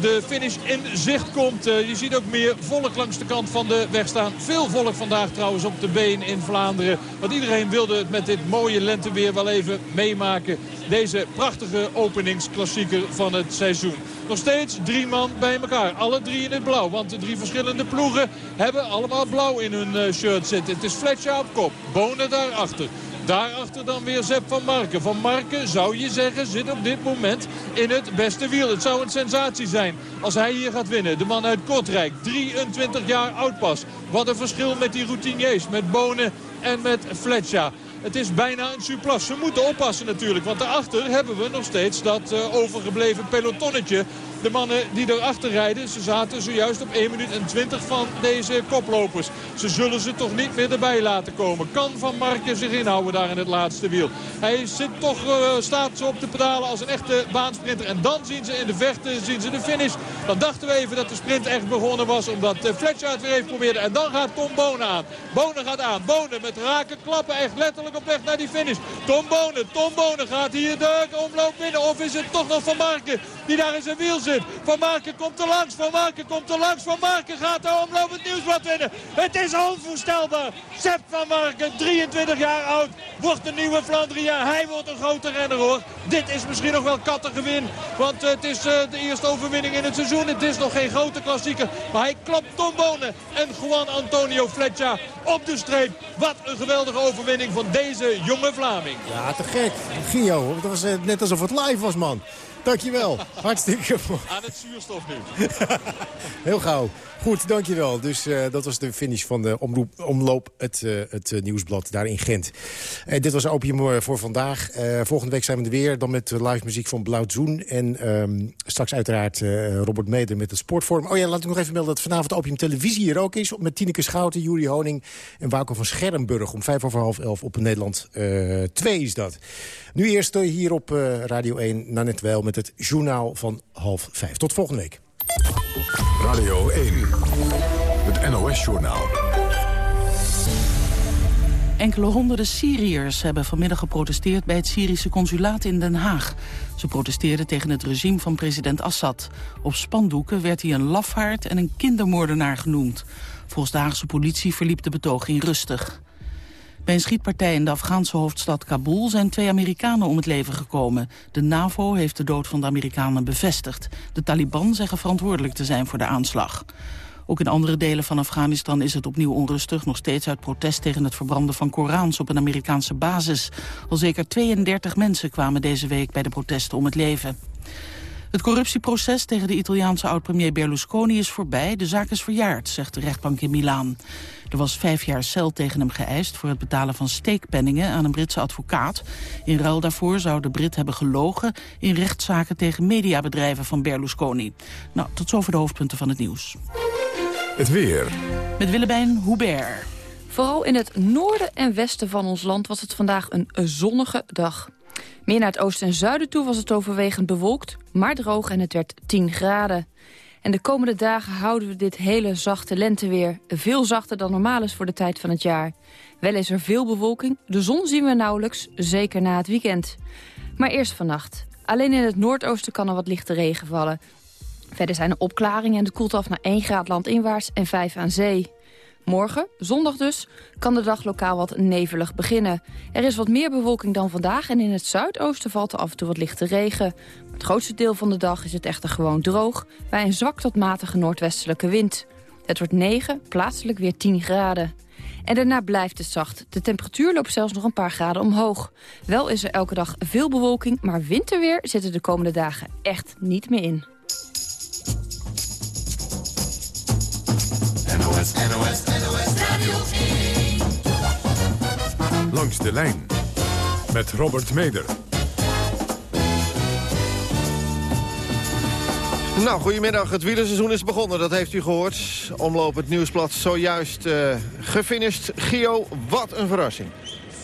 de finish in zicht komt. Uh, je ziet ook meer volk langs de kant van de weg staan. Veel volk vandaag trouwens op de been in Vlaanderen. Want iedereen wilde het met dit mooie lenteweer wel even meemaken. Deze prachtige openingsklassieker van het seizoen. Nog steeds drie man bij elkaar. Alle drie in het blauw. Want de drie verschillende ploegen hebben allemaal blauw in hun uh, shirt zitten. Het is Fletcher op kop. Bonen daarachter. Daarachter dan weer Zep van Marken. Van Marken, zou je zeggen, zit op dit moment in het beste wiel. Het zou een sensatie zijn als hij hier gaat winnen. De man uit Kortrijk, 23 jaar oud pas. Wat een verschil met die routiniers, met Bonen en met Fletcher. Het is bijna een surplus. Ze moeten oppassen natuurlijk. Want daarachter hebben we nog steeds dat uh, overgebleven pelotonnetje. De mannen die erachter rijden, ze zaten zojuist op 1 minuut en 20 van deze koplopers. Ze zullen ze toch niet meer erbij laten komen. Kan Van Marken zich inhouden daar in het laatste wiel. Hij zit toch, uh, staat op de pedalen als een echte baansprinter. En dan zien ze in de vechten zien ze de finish. Dan dachten we even dat de sprint echt begonnen was. Omdat uh, Fletcher het weer even probeerde. En dan gaat Tom Bonen aan. Bonen gaat aan. Bonen met rake klappen. Echt letterlijk op weg naar die finish. Tom Bonen. Tom Bonen gaat hier de omloop winnen. Of is het toch nog Van Marken die daar in zijn wiel zit. Van Marken komt er langs, Van Marken komt er langs. Van Marken gaat de omloop het nieuwsblad winnen. Het is onvoorstelbaar. Sepp van Marken, 23 jaar oud, wordt de nieuwe Flandria. Hij wordt een grote renner hoor. Dit is misschien nog wel kattengewin. Want het is de eerste overwinning in het seizoen. Het is nog geen grote klassieker. Maar hij klopt Tom Bonen en Juan Antonio Fletcher op de streep. Wat een geweldige overwinning van deze jonge Vlaming. Ja, te gek. Gio, dat was net alsof het live was, man. Dankjewel. Hartstikke Aan het zuurstof nu. Heel gauw. Goed, dankjewel. Dus uh, dat was de finish van de omloop, het, uh, het uh, nieuwsblad daar in Gent. dit was Opium voor vandaag. volgende week zijn we er weer, dan met live muziek van Blauw Zoen. En um, straks uiteraard Robert Meder met het sportforum. Oh ja, laat ik nog even melden dat vanavond Opium Televisie hier ook is. Met Tineke Schouten, Juri Honing en Wouter van Schermburg. Om vijf over half elf op Nederland 2 is dat. Nu eerst hier op Radio 1, net wel met het journaal van half vijf. Tot volgende week. Radio 1, het NOS-journaal. Enkele honderden Syriërs hebben vanmiddag geprotesteerd bij het Syrische consulaat in Den Haag. Ze protesteerden tegen het regime van president Assad. Op spandoeken werd hij een lafaard en een kindermoordenaar genoemd. Volgens de Haagse politie verliep de betoging rustig. Bij een schietpartij in de Afghaanse hoofdstad Kabul zijn twee Amerikanen om het leven gekomen. De NAVO heeft de dood van de Amerikanen bevestigd. De Taliban zeggen verantwoordelijk te zijn voor de aanslag. Ook in andere delen van Afghanistan is het opnieuw onrustig... nog steeds uit protest tegen het verbranden van Korans op een Amerikaanse basis. Al zeker 32 mensen kwamen deze week bij de protesten om het leven. Het corruptieproces tegen de Italiaanse oud-premier Berlusconi is voorbij. De zaak is verjaard, zegt de rechtbank in Milaan. Er was vijf jaar cel tegen hem geëist voor het betalen van steekpenningen aan een Britse advocaat. In ruil daarvoor zou de Brit hebben gelogen in rechtszaken tegen mediabedrijven van Berlusconi. Nou, tot zover de hoofdpunten van het nieuws. Het weer. Met Willemijn Hubert. Vooral in het noorden en westen van ons land was het vandaag een zonnige dag. Meer naar het oosten en zuiden toe was het overwegend bewolkt, maar droog en het werd 10 graden. En de komende dagen houden we dit hele zachte lenteweer. Veel zachter dan normaal is voor de tijd van het jaar. Wel is er veel bewolking, de zon zien we nauwelijks, zeker na het weekend. Maar eerst vannacht. Alleen in het noordoosten kan er wat lichte regen vallen. Verder zijn er opklaringen en het koelt af naar 1 graad landinwaarts en 5 aan zee. Morgen, zondag dus, kan de dag lokaal wat nevelig beginnen. Er is wat meer bewolking dan vandaag en in het zuidoosten valt er af en toe wat lichte regen. het grootste deel van de dag is het echter gewoon droog... bij een zwak tot matige noordwestelijke wind. Het wordt 9, plaatselijk weer 10 graden. En daarna blijft het zacht. De temperatuur loopt zelfs nog een paar graden omhoog. Wel is er elke dag veel bewolking, maar winterweer zit er de komende dagen echt niet meer in. NOS, NOS, NOS Radio 1. Langs de lijn met Robert Meder. Nou, goedemiddag. Het wielerseizoen is begonnen, dat heeft u gehoord. Omloop het nieuwsblad zojuist uh, gefinished. Gio, wat een verrassing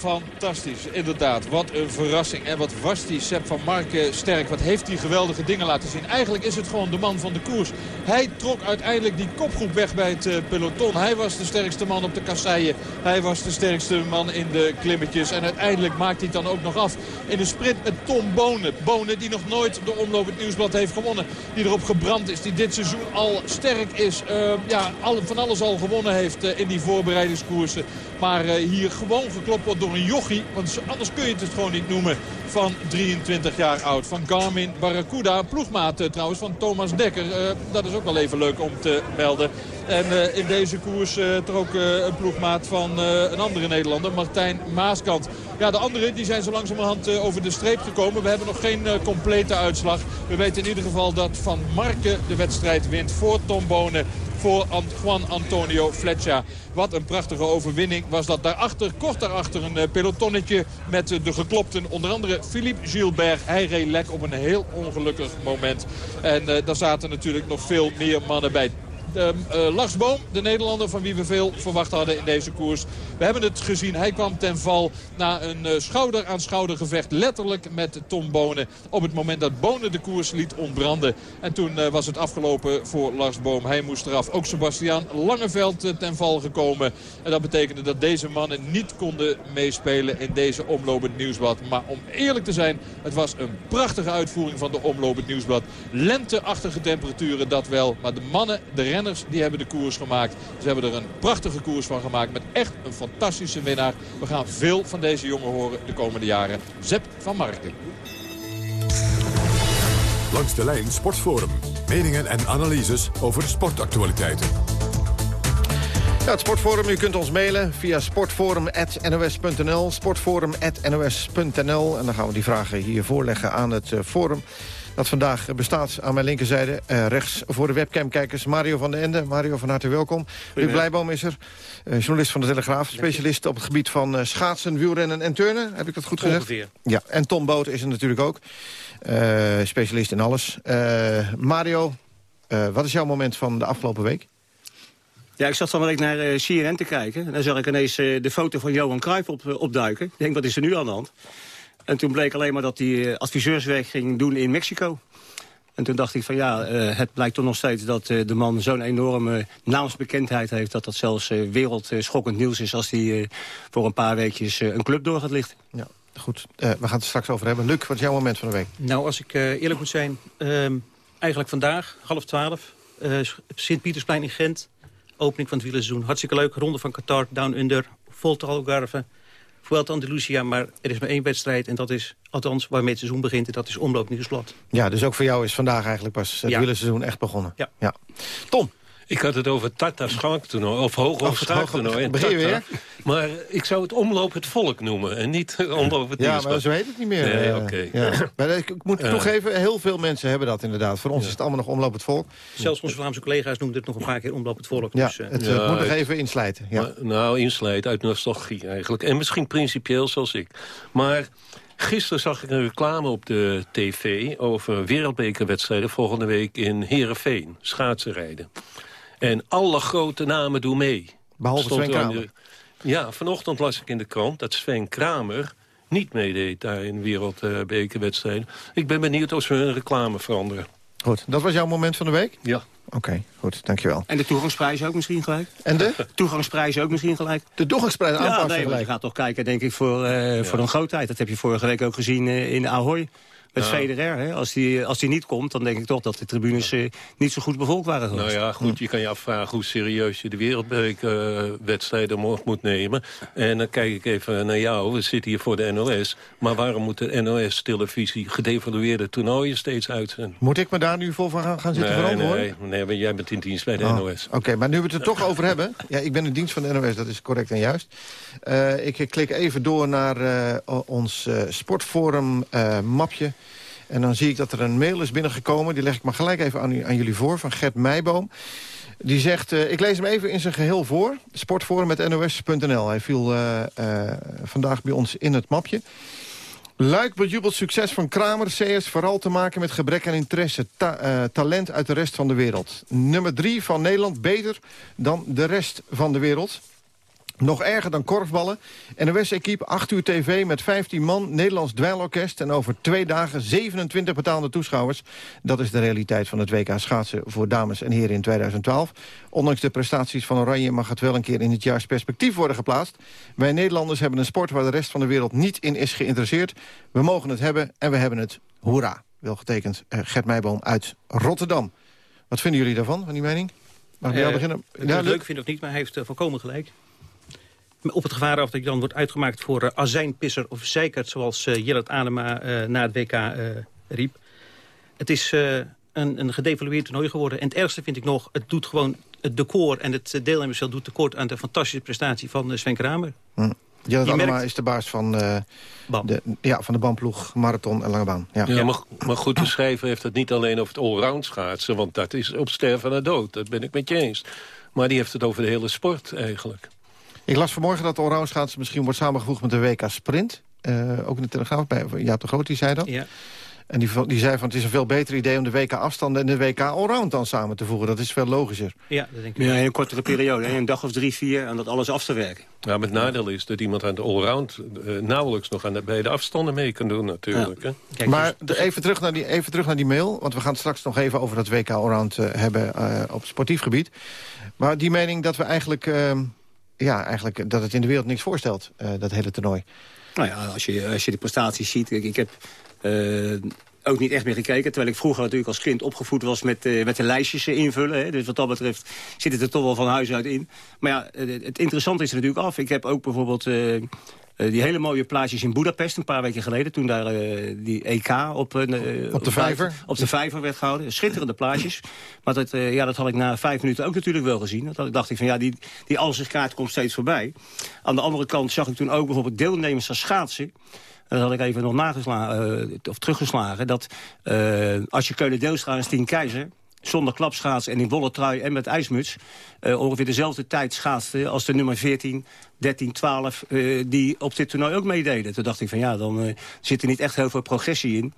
fantastisch. Inderdaad, wat een verrassing. En wat was die Sepp van Marken sterk. Wat heeft hij geweldige dingen laten zien. Eigenlijk is het gewoon de man van de koers. Hij trok uiteindelijk die kopgroep weg bij het uh, peloton. Hij was de sterkste man op de kasseien. Hij was de sterkste man in de klimmetjes. En uiteindelijk maakt hij het dan ook nog af in een sprint met Tom Bonen. Bonen die nog nooit de omloop het nieuwsblad heeft gewonnen. Die erop gebrand is. Die dit seizoen al sterk is. Uh, ja, van alles al gewonnen heeft uh, in die voorbereidingskoersen. Maar hier gewoon geklopt wordt door een jochie, want anders kun je het gewoon niet noemen, van 23 jaar oud. Van Garmin Barracuda, ploegmaat eh, trouwens van Thomas Dekker. Uh, dat is ook wel even leuk om te melden. En uh, in deze koers uh, er ook een ploegmaat van een andere Nederlander, Martijn Maaskant. Ja, de anderen die zijn zo langzamerhand over de streep gekomen. We hebben nog geen complete uitslag. We weten in ieder geval dat Van Marken de wedstrijd wint voor Tom Bonen voor Juan Antonio Fletcher. Wat een prachtige overwinning was dat. Daarachter, kort daarachter een eh, pelotonnetje met eh, de geklopten. Onder andere Philippe Gilbert. Hij reed lek op een heel ongelukkig moment. En uh, daar zaten natuurlijk nog veel meer mannen bij. Uh, Lars Boom, de Nederlander van wie we veel verwacht hadden in deze koers. We hebben het gezien. Hij kwam ten val na een uh, schouder aan schouder gevecht. Letterlijk met Tom Bonen. Op het moment dat Bonen de koers liet ontbranden. En toen uh, was het afgelopen voor Lars Boom. Hij moest eraf. Ook Sebastian Langeveld ten val gekomen. En dat betekende dat deze mannen niet konden meespelen in deze omlopend nieuwsblad. Maar om eerlijk te zijn, het was een prachtige uitvoering van de omlopend nieuwsblad. Lenteachtige temperaturen, dat wel. Maar de mannen, de renners, die hebben de koers gemaakt. Ze hebben er een prachtige koers van gemaakt met echt een fantastische winnaar. We gaan veel van deze jongen horen de komende jaren. Zep van Marken. Langs de lijn Sportforum. Meningen en analyses over sportactualiteiten. Ja, het Sportforum, u kunt ons mailen via sportforum.nos.nl. Sportforum.nos.nl. En dan gaan we die vragen hier voorleggen aan het uh, forum. Dat vandaag bestaat aan mijn linkerzijde. Uh, rechts voor de webcamkijkers Mario van den Ende. Mario, van harte welkom. Luc Blijboom is er. Uh, journalist van de Telegraaf. Specialist op het gebied van uh, schaatsen, wielrennen en turnen. Heb ik dat goed gezegd? Ongeveer. Ja, en Tom Boot is er natuurlijk ook. specialist in alles. Mario, wat is jouw moment van de afgelopen week? Ja, ik zat van week naar uh, CNN te kijken. En dan zag ik ineens de foto van Johan Cruijff op, opduiken. Ik denk, wat is er nu aan de hand? En toen bleek alleen maar dat hij adviseurswerk ging doen in Mexico. En toen dacht ik van ja, het blijkt toch nog steeds dat de man zo'n enorme naamsbekendheid heeft... dat dat zelfs wereldschokkend nieuws is als hij voor een paar weekjes een club door gaat lichten. Ja, goed. we gaan het er straks over hebben. Luc, wat is jouw moment van de week? Nou, als ik eerlijk moet zijn, ehm, eigenlijk vandaag, half twaalf... Sint-Pietersplein in Gent, opening van het wielerseizoen. Hartstikke leuk. Ronde van Qatar, Down Under, Volta Algarve, Vuelta Andalusia. Maar er is maar één wedstrijd en dat is, althans waarmee het seizoen begint... en dat is Omloop Nieuwsblad. Ja, dus ook voor jou is vandaag eigenlijk pas het ja. wielerseizoen echt begonnen. Ja. ja. Tom? Ik had het over Tata schaaktoernooi, of hoog schaaktoernooi. Begin je weer? Maar ik zou het omloop het volk noemen en niet <laughs> omloop het Ja, maar zo heet het niet meer. Nee, oké. Okay. Ja. Maar ik moet uh, toegeven, heel veel mensen hebben dat inderdaad. Voor ons ja. is het allemaal nog omloop het volk. Zelfs onze Vlaamse collega's noemden het nog een paar keer omloop het volk. Ja, dus, uh, het, het moet nog even inslijten. Ja. Maar, nou, inslijten uit nostalgie eigenlijk. En misschien principieel zoals ik. Maar... Gisteren zag ik een reclame op de tv over wereldbekerwedstrijden volgende week in Heerenveen. Schaatsenrijden. En alle grote namen doen mee. Behalve Sven Kramer. Ja, vanochtend las ik in de krant dat Sven Kramer niet meedeed daar in wereldbekerwedstrijden. Ik ben benieuwd of ze hun reclame veranderen. Goed, dat was jouw moment van de week? Ja. Oké, okay, goed, dankjewel. En de toegangsprijs ook misschien gelijk? En de? <laughs> Toegangsprijs ook misschien gelijk? De toegangsprijs aanpassen ja, nee, gelijk? je gaat toch kijken, denk ik, voor, uh, ja. voor een grootheid. Dat heb je vorige week ook gezien uh, in Ahoy. Met ja. Federer, hè? Als, die, als die niet komt, dan denk ik toch dat de tribunes ja. uh, niet zo goed bevolkt waren geweest. Nou ja, goed, je kan je afvragen hoe serieus je de wereldbekerwedstrijden uh, moet nemen. En dan kijk ik even naar jou, we zitten hier voor de NOS. Maar waarom moet de NOS-televisie gedevalueerde toernooien steeds uitzenden? Moet ik me daar nu voor gaan, gaan zitten nee, verantwoorden? Nee, nee, jij bent in dienst bij de oh, NOS. Oké, okay, maar nu we het er toch over hebben. Ja, ik ben in dienst van de NOS, dat is correct en juist. Uh, ik klik even door naar uh, ons sportforum mapje. En dan zie ik dat er een mail is binnengekomen. Die leg ik maar gelijk even aan, aan jullie voor, van Gert Meijboom. Die zegt, uh, ik lees hem even in zijn geheel voor. Sportforum met nos.nl. Hij viel uh, uh, vandaag bij ons in het mapje. Luik bejubelt succes van Kramer. CS vooral te maken met gebrek aan interesse. Ta talent uit de rest van de wereld. Nummer drie van Nederland beter dan de rest van de wereld. Nog erger dan korfballen. NOS-equipe, 8 uur tv met 15 man, Nederlands dweilorkest... en over twee dagen 27 betaalde toeschouwers. Dat is de realiteit van het WK schaatsen voor dames en heren in 2012. Ondanks de prestaties van Oranje mag het wel een keer in het jaars perspectief worden geplaatst. Wij Nederlanders hebben een sport waar de rest van de wereld niet in is geïnteresseerd. We mogen het hebben en we hebben het. Hoera. Wel getekend uh, Gert Meijboom uit Rotterdam. Wat vinden jullie daarvan, van die mening? Mag ik uh, jou beginnen? Ja, leuk vind ik niet, maar hij heeft uh, volkomen gelijk op het gevaar af dat je dan wordt uitgemaakt voor uh, azijnpisser of zeikert... zoals uh, Jillet Adema uh, na het WK riep. Het is een, een gedevalueerd toernooi geworden. En het ergste vind ik nog, het doet gewoon het decor... en het deelnemersveld doet tekort aan de fantastische prestatie van Sven Kramer. Hm. Jillet Adema merkt... is de baas van, de, ja, van de bandploeg, marathon en lange baan. Ja, ja, Maar, maar, goed, de schrijver heeft het niet alleen over het allround schaatsen... want dat is op sterven naar dood, dat ben ik met je eens. Maar die heeft het over de hele sport eigenlijk. Ik las vanmorgen dat de schaatsen misschien wordt samengevoegd met de WK Sprint. Uh, ook in de Telegraaf, bij Jaap de Groot, die zei dat. Ja. En die, die zei van het is een veel beter idee om de WK afstanden en de WK allround dan samen te voegen. Dat is veel logischer. Ja, dat denk ik. Ja, in een kortere periode, hè, een dag of drie, vier, en dat alles af te werken. Ja, maar het nadeel is dat iemand aan de allround eh, nauwelijks nog aan de, bij de afstanden mee kan doen natuurlijk. Hè? Kijk, maar de, even, terug naar die, even terug naar die mail, want we gaan het straks nog even over dat WK allround uh, hebben uh, op sportief gebied. Maar die mening dat we eigenlijk, ehm, ja, eigenlijk dat het in de wereld niks voorstelt, dat hele toernooi. Nou ja, als je, als je de prestaties ziet, ik, ik heb ook niet echt meer gekeken. Terwijl ik vroeger natuurlijk als kind opgevoed was met, uh, met de lijstjes invullen. Hè. Dus wat dat betreft zit het er toch wel van huis uit in. Maar ja, het interessante is er natuurlijk af. Ik heb ook bijvoorbeeld... die hele mooie plaatjes in Budapest een paar weken geleden... toen daar uh, die EK op, uh, op de vijver op de vijver werd gehouden. Schitterende plaatjes. <clears throat> Maar dat, ja, dat had ik na vijf minuten ook natuurlijk wel gezien. Dat dacht ik van ja, die, die kaart komt steeds voorbij. Aan de andere kant zag ik toen ook bijvoorbeeld deelnemers aan schaatsen dat had ik even nog nageslagen, uh, of teruggeslagen... dat uh, als je Keulen-Deelstra en Stien Keizer zonder klapschaats en in wollen trui en met ijsmuts... Uh, ongeveer dezelfde tijd schaatste als de nummer 14, 13, 12... Uh, die op dit toernooi ook meededen. Toen dacht ik van ja, dan uh, zit er niet echt heel veel progressie in.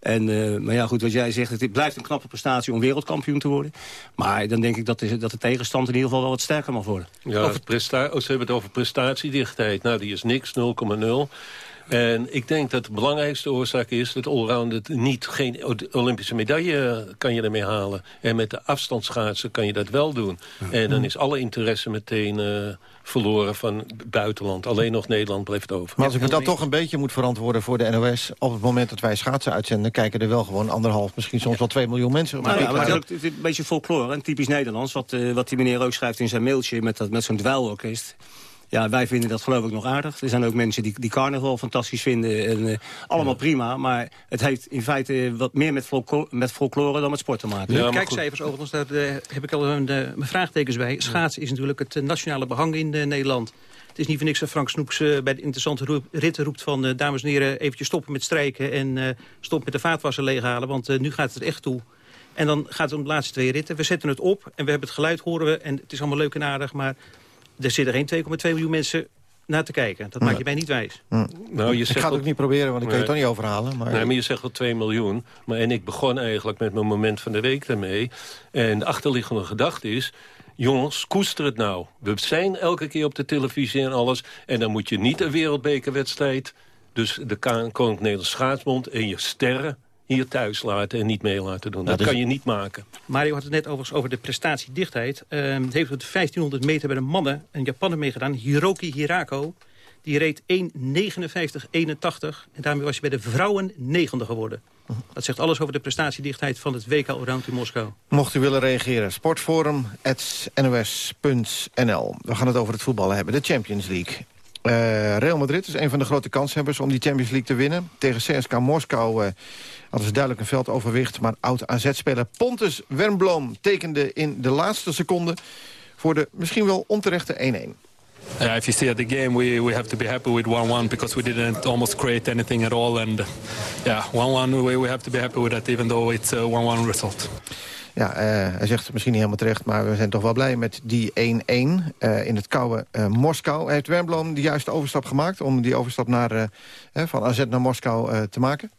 En, maar ja, goed, wat jij zegt, het blijft een knappe prestatie om wereldkampioen te worden. Maar dan denk ik dat de, dat de tegenstand in ieder geval wel wat sterker mag worden. Ja, over... oh, ze hebben het over prestatiedichtheid. Nou, die is niks, 0,0. En ik denk dat de belangrijkste oorzaak is... dat allround het niet, geen Olympische medaille kan je ermee halen. En met de afstandsschaatsen kan je dat wel doen. En dan is alle interesse meteen uh, verloren van buitenland. Alleen nog Nederland blijft over. Maar als ik me dat toch een beetje moet verantwoorden voor de NOS... op het moment dat wij schaatsen uitzenden... kijken er wel gewoon anderhalf, misschien soms wel twee miljoen mensen. Maar, ja, maar het is een beetje folklore, en typisch Nederlands. Wat, uh, wat die meneer ook schrijft in zijn mailtje met, met zo'n dweilorkest... Ja, wij vinden dat geloof ik nog aardig. Er zijn ook mensen die, die carnaval fantastisch vinden. En, uh, allemaal prima, maar het heeft in feite wat meer met, folklore, met folklore dan met sport te maken. Ja, Kijkcijfers overigens, daar uh, heb ik al een, uh, mijn vraagtekens bij. Schaatsen is natuurlijk het nationale behang in Nederland. Het is niet voor niks dat Frank Snoeps bij de interessante ritten roept van... dames en heren, eventjes stoppen met strijken en stop met de vaatwasser leeghalen. Want nu gaat het er echt toe. En dan gaat het om de laatste twee ritten. We zetten het op en we hebben het geluid, horen we. En het is allemaal leuk en aardig, maar er zitten geen 2,2 miljoen mensen naar te kijken. Dat maak je mij niet wijs. Nou, je zegt ik ga het ook niet proberen, want ik kan je het toch niet overhalen. Maar... Nee, maar je zegt wel 2 miljoen. Maar, en ik begon eigenlijk met mijn moment van de week daarmee. En de achterliggende gedachte is... Jongens, koester het nou. We zijn elke keer op de televisie en alles. En dan moet je niet een wereldbekerwedstrijd... dus de Koninklijk Nederlands Schaatsbond en je sterren hier thuis laten en niet mee laten doen. Dat, kan je niet maken. Mario had het net overigens over de prestatiedichtheid. Uh, het heeft op de 1500 meter bij de mannen een Japaner meegedaan. Hiroki Hirako. Die reed 1.59.81. En daarmee was hij bij de vrouwen negende geworden. Dat zegt alles over de prestatiedichtheid van het WK Allround in Moskou. Mocht u willen reageren, sportforum.nos.nl. We gaan het over het voetballen hebben, de Champions League. Uh, Real Madrid is een van de grote kanshebbers om die Champions League te winnen. Tegen CSK Moskou uh, hadden ze duidelijk een veldoverwicht. Maar oud-AZ-speler Pontus Wernbloem tekende in de laatste seconde... voor de misschien wel onterechte 1-1. Uh, if you see at the game, we, we have to be happy with 1-1 because we didn't almost create anything at all. And yeah, 1-1, we, we have to be happy with that, even though it's a 1-1 result. Ja, uh, hij zegt misschien niet helemaal terecht, maar we zijn toch wel blij met die 1-1 uh, eh, in het koude uh, Moskou. Heeft Wernbloem de juiste overstap gemaakt om die overstap naar, van AZ naar Moskou te maken?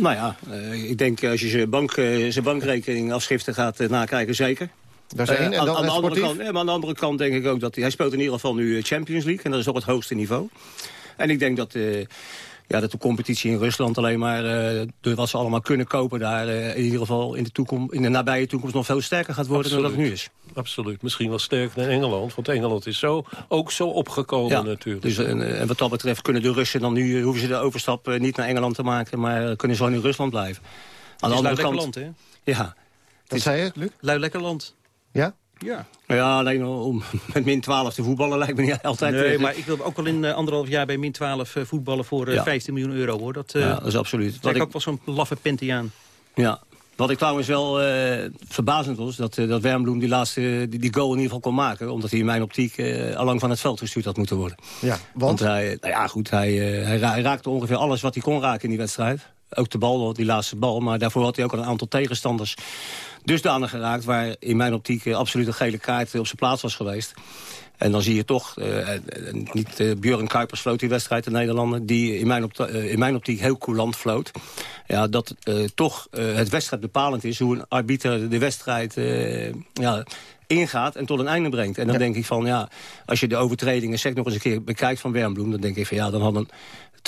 Nou ja, ik denk als je zijn, bank, zijn bankrekening afschriften gaat nakijken, zeker. Dat is één. En dan aan, de andere kant, maar aan de andere kant denk ik ook dat hij, hij speelt in ieder geval nu Champions League. En dat is ook het hoogste niveau. En ik denk dat ja, dat de competitie in Rusland alleen maar uh, door wat ze allemaal kunnen kopen daar uh, in ieder geval in de, toekomst, in de nabije toekomst nog veel sterker gaat worden Absoluut. dan dat het nu is. Absoluut. Misschien wel sterker dan Engeland. Want Engeland is zo, ook zo opgekomen ja, natuurlijk. Dus, en, eh, en, wat dat betreft kunnen de Russen dan nu, hoeven ze de overstap niet naar Engeland te maken, maar kunnen ze gewoon in Rusland blijven. Aan de andere kant. Land, hè? Ja. Wat zei je, Luc? Lui lekker land. Ja? Ja. Ja, alleen om <laughs> met min 12 te voetballen lijkt me niet altijd... Nee, eh, maar ik wil ook wel in uh, anderhalf jaar bij min 12 uh, voetballen voor uh, ja. 15 miljoen euro, hoor. Dat, ja, dat is absoluut. Dat ik ook wel zo'n laffe Pentiaan. Ja, wat ik trouwens wel verbazend was, dat, dat Wermbloem die laatste die, die, goal in ieder geval kon maken. Omdat hij in mijn optiek uh, allang van het veld gestuurd had moeten worden. Ja, want? want hij, nou ja, goed, hij, hij, raakte ongeveer alles wat hij kon raken in die wedstrijd. ook de bal, die laatste bal. Maar daarvoor had hij ook al een aantal tegenstanders dusdanig geraakt... waar in mijn optiek absoluut een gele kaart op zijn plaats was geweest. En dan zie je toch, uh, niet uh, Björn Kuipers floot die wedstrijd, de Nederlander... die in mijn, uh, in mijn optiek heel coulant floot. Ja, dat toch het wedstrijd bepalend is hoe een arbiter de wedstrijd ja, ingaat en tot een einde brengt. En dan denk ik van, ja, als je de overtredingen zeg nog eens een keer bekijkt van Wernbloem... dan denk ik van, ja, dan hadden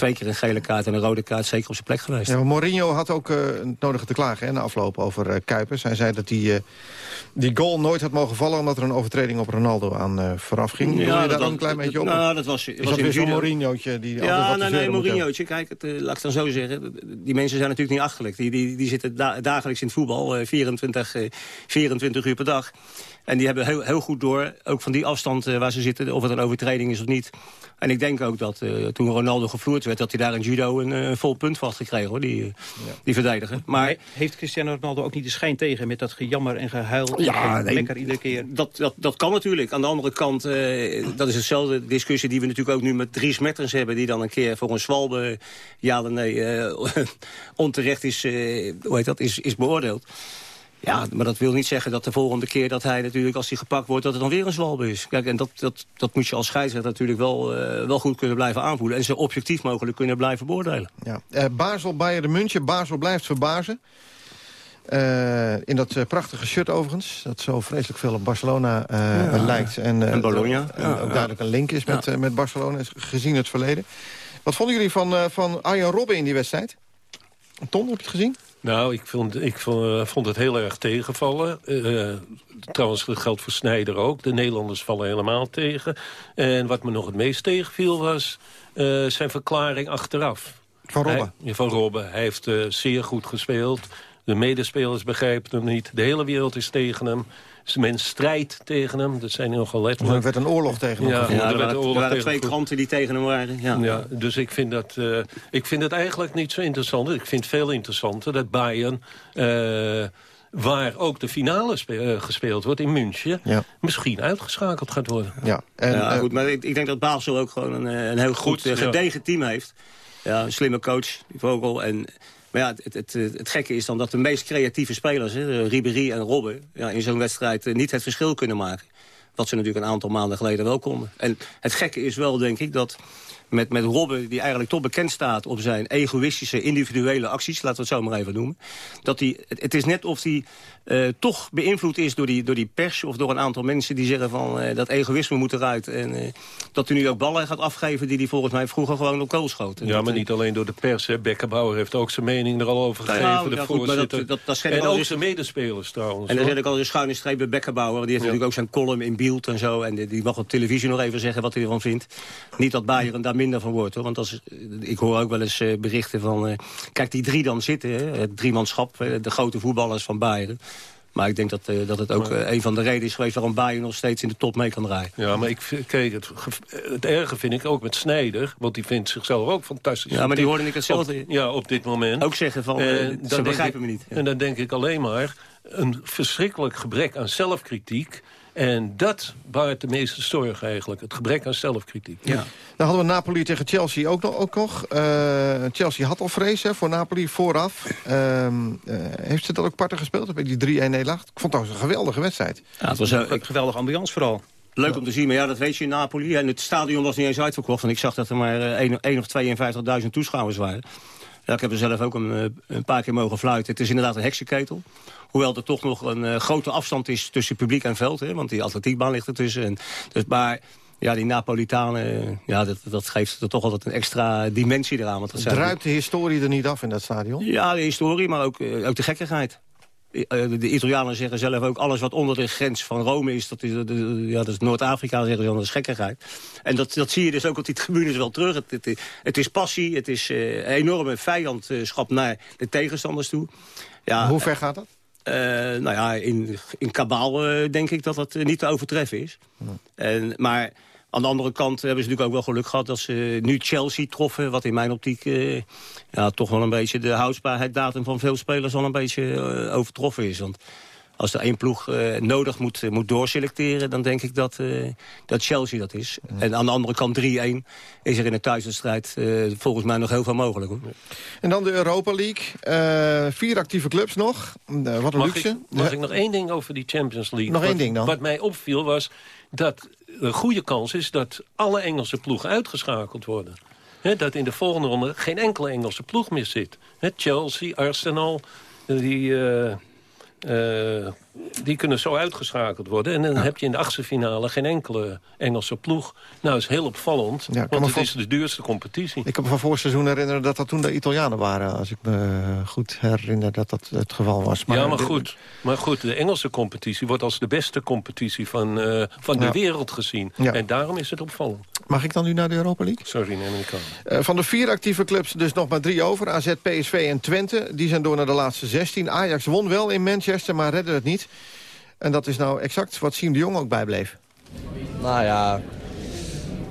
twee keer een gele kaart en een rode kaart zeker op zijn plek geweest. Ja, Mourinho had ook uh, het nodige te klagen hè, na afloop over uh, Kuipers. Hij zei dat die, uh, die goal nooit had mogen vallen... omdat er een overtreding op Ronaldo aan vooraf ging. Ja, je daar dan een klein beetje op? Nou, dat was, was, was weer zo'n Mourinho'tje die Ja, altijd nee, nee, Mourinho'tje. Kijk, het, laat ik dan zo zeggen. Die mensen zijn natuurlijk niet achterlijk. Die, die, die zitten da dagelijks in het voetbal, 24, 24 uur per dag. En die hebben heel, heel goed door, ook van die afstand waar ze zitten... of het een overtreding is of niet... En ik denk ook dat uh, toen Ronaldo gevloerd werd... dat hij daar in judo een, een vol punt van had gekregen, hoor, die, ja. die verdediger. Maar, Heeft Cristiano Ronaldo ook niet de schijn tegen... met dat gejammer en gehuil ja, en nee, lekker iedere keer? Dat, dat, dat kan natuurlijk. Aan de andere kant, uh, dat is hetzelfde discussie... die we natuurlijk ook nu met Dries Mertens hebben... die dan een keer voor een zwalbe, ja of nee, uh, <laughs> onterecht is, hoe heet dat, is, is beoordeeld. Ja, maar dat wil niet zeggen dat de volgende keer dat hij natuurlijk, als hij gepakt wordt, dat het dan weer een zwalbe is. Kijk, en dat, dat, dat moet je als scheidsrechter natuurlijk wel, uh, wel goed kunnen blijven aanvoelen. En zo objectief mogelijk kunnen blijven beoordelen. Ja. Uh, Basel, Bayern de München. Basel blijft verbazen. Uh, in dat uh, prachtige shirt overigens, dat zo vreselijk veel op Barcelona uh, ja, lijkt. En, en Bologna. En ja, ook duidelijk een link is met, met Barcelona, gezien het verleden. Wat vonden jullie van, van Arjen Robben in die wedstrijd? Ton, heb je het gezien? Nou, ik, vond, ik vond, vond het heel erg tegenvallen. Uh, trouwens, dat geldt voor Snijder ook. De Nederlanders vallen helemaal tegen. En wat me nog het meest tegenviel was uh, zijn verklaring achteraf. Van Robben? Hij, van Robben. Hij heeft uh, zeer goed gespeeld. De medespelers begrijpen hem niet. De hele wereld is tegen hem men strijdt tegen hem. Dat zijn nogal letterlijk. Er werd een oorlog tegen hem. Ja, ja er, werd er waren twee kranten die tegen hem waren. Ja. ja dus ik vind, dat, uh, ik vind het eigenlijk niet zo interessant. Ik vind het veel interessanter dat Bayern... Uh, waar ook de finale uh, gespeeld wordt in München... Ja. misschien uitgeschakeld gaat worden. Ja, en, ja, goed, maar ik, ik, denk dat Basel ook gewoon een, een heel goed, goed gedegen team heeft. Ja, een slimme coach, die Vogel. En maar ja, het, het, het, gekke is dan dat de meest creatieve spelers, hè, Ribéry en Robben... Ja, in zo'n wedstrijd eh, niet het verschil kunnen maken. Wat ze natuurlijk een aantal maanden geleden wel konden. En het gekke is wel, denk ik, dat met, met Robben, die eigenlijk toch bekend staat op zijn egoïstische individuele acties, laten we het zo maar even noemen. Dat die, het, is net of hij uh, toch beïnvloed is door die, door die pers of door een aantal mensen die zeggen van uh, dat egoïsme moet eruit. En uh, dat hij nu ook ballen gaat afgeven die hij volgens mij vroeger gewoon op kool schoot. Ja, maar niet alleen door de pers. Hè. Beckenbauer heeft ook zijn mening er al over gegeven. Nou, de ja, voorzitter. dat, dat, dat en ook zijn medespelers trouwens. En dan zit ik al een schuine streep bij Beckenbauer. Die heeft natuurlijk ook zijn column in beeld en zo. En die, die, mag op televisie nog even zeggen wat hij ervan vindt. Niet dat Bayern daar minder van wordt. Hoor. Want als, ik hoor ook wel eens berichten van... kijk, die drie dan zitten, hè, het driemanschap, de grote voetballers van Bayern... Maar ik denk dat, uh, dat het ook uh, een van de redenen is geweest... waarom Bayern nog steeds in de top mee kan draaien. Ja, maar ik, kijk, het, het erge vind ik ook met Snijder. Want die vindt zichzelf ook fantastisch. Ja, maar die hoorde ik hetzelfde... Op, ja, op dit moment. Ook zeggen van, uh, ze begrijpen me niet. Ja. En dan denk ik alleen maar... een verschrikkelijk gebrek aan zelfkritiek en dat baart de meeste zorg eigenlijk. Het gebrek aan zelfkritiek. Ja. Dan hadden we Napoli tegen Chelsea ook nog. Ook nog. Uh, Chelsea had al vrees hè, voor Napoli vooraf. Uh, uh, heeft ze dat ook parten gespeeld? Bij die 3-1 nederlaag? Ik vond het een geweldige wedstrijd. Ja, het was een, een geweldige ambiance vooral. Leuk om te zien, maar ja, dat weet je in Napoli. En het stadion was niet eens uitverkocht. En ik zag dat er maar 1, 1 of 52.000 toeschouwers waren. Ja, ik heb er zelf ook een, een paar keer mogen fluiten. Het is inderdaad een heksenketel. Hoewel er toch nog een uh, grote afstand is tussen publiek en veld. Hè, want die atletiekbaan ligt ertussen. En, dus, maar ja, die Napolitanen, ja, dat, dat geeft er toch altijd een extra dimensie eraan. Want dat Druipt de historie er niet af in dat stadion? Ja, de historie, maar ook, ook de gekkigheid. Eh, de Italianen zeggen zelf ook, alles wat onder de grens van Rome is, dat is, ja, dat is Noord-Afrika, zeggen ze, dat is gekkigheid. En dat, dat zie je dus ook op die tribunes wel terug. Het, het, het is passie, het is uh, een enorme vijandschap naar de tegenstanders toe. Ja, Hoe ver gaat dat? Uh, nou ja, in, in kabaal uh, denk ik dat dat niet te overtreffen is. En, maar aan de andere kant hebben ze natuurlijk ook wel geluk gehad... dat ze nu Chelsea troffen, wat in mijn optiek... ja, toch wel een beetje de houdbaarheidsdatum van veel spelers... al een beetje overtroffen is. Want als er één ploeg uh, nodig moet, moet doorselecteren... dan denk ik dat, uh, dat Chelsea dat is. En aan de andere kant 3-1 is er in de thuiswedstrijd uh, volgens mij nog heel veel mogelijk. Hoor. En dan de Europa League. vier actieve clubs nog. wat een mag luxe. Ik, mag ik nog één ding over die Champions League? Nog wat, één ding dan. Wat mij opviel was dat een goede kans is... dat alle Engelse ploegen uitgeschakeld worden. Dat in de volgende ronde geen enkele Engelse ploeg meer zit. He, Chelsea, Arsenal, die, uh, uh, die kunnen zo uitgeschakeld worden. En dan ja. heb je in de achtste finale geen enkele Engelse ploeg. Nou, dat is heel opvallend, ja, want het is de duurste competitie. Ik kan me van voorseizoen herinneren dat dat toen de Italianen waren. Als ik me goed herinner dat dat het geval was. Maar ja, maar goed, maar goed, de Engelse competitie wordt als de beste competitie van, uh, van de wereld gezien. En daarom is het opvallend. Mag ik dan nu naar de Europa League? Sorry, neem ik aan. Uh, van de vier actieve clubs dus nog maar drie over. AZ, PSV en Twente. Die zijn door naar de laatste 16. Ajax won wel in Manchester, maar redde het niet. En dat is nou exact wat Siem de Jong ook bijbleef. Nou ja,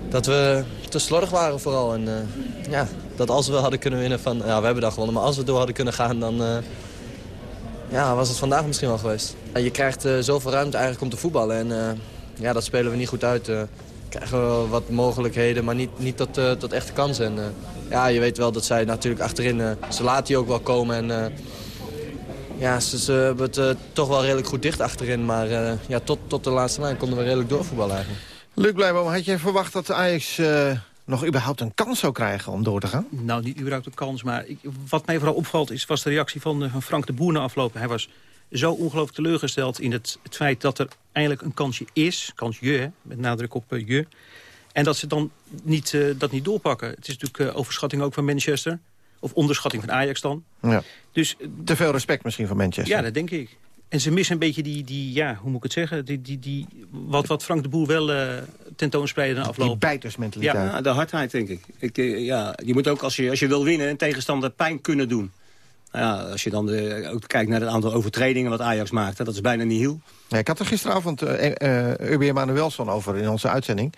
dat we te slordig waren vooral. En uh, ja, dat als we hadden kunnen winnen van... Ja, we hebben dat gewonnen, maar als we door hadden kunnen gaan... dan uh, ja, was het vandaag misschien wel geweest. En je krijgt uh, zoveel ruimte eigenlijk om te voetballen. En ja, dat spelen we niet goed uit. Krijgen we wat mogelijkheden, maar niet, niet tot, tot echte kansen. En, ja, je weet wel dat zij natuurlijk achterin... ze laten die ook wel komen en ja, ze, ze hebben het uh, toch wel redelijk goed dicht achterin. Maar uh, ja, tot, tot de laatste lijn konden we redelijk doorvoetballen eigenlijk. Luc Blijboom, had jij verwacht dat Ajax uh, nog überhaupt een kans zou krijgen om door te gaan? Nou, niet überhaupt een kans. Maar ik, wat mij vooral opvalt is, was de reactie van, van Frank de Boer na aflopen. Hij was zo ongelooflijk teleurgesteld in het, het feit dat er eigenlijk een kansje is. Kansje, met nadruk op je. En dat ze dan niet, dat niet doorpakken. Het is natuurlijk overschatting ook van Manchester. Of onderschatting van Ajax dan. Ja. Dus, Te veel respect misschien van Manchester. Ja, dat denk ik. En ze missen een beetje die, die ja, hoe moet ik het zeggen... Die, die, die, wat, wat Frank de Boer wel uh, tentoonspreidde na afloop. Die bijtersmentaliteit. Ja, de hardheid, denk ik. ik uh, ja, je moet ook, als je, als je wil winnen, een tegenstander pijn kunnen doen. Nou ja, als je dan ook kijkt naar het aantal overtredingen wat Ajax maakte... dat is bijna niet heel. Ja, ik had er gisteravond uh, uh, Urbi Emanuelson over in onze uitzending.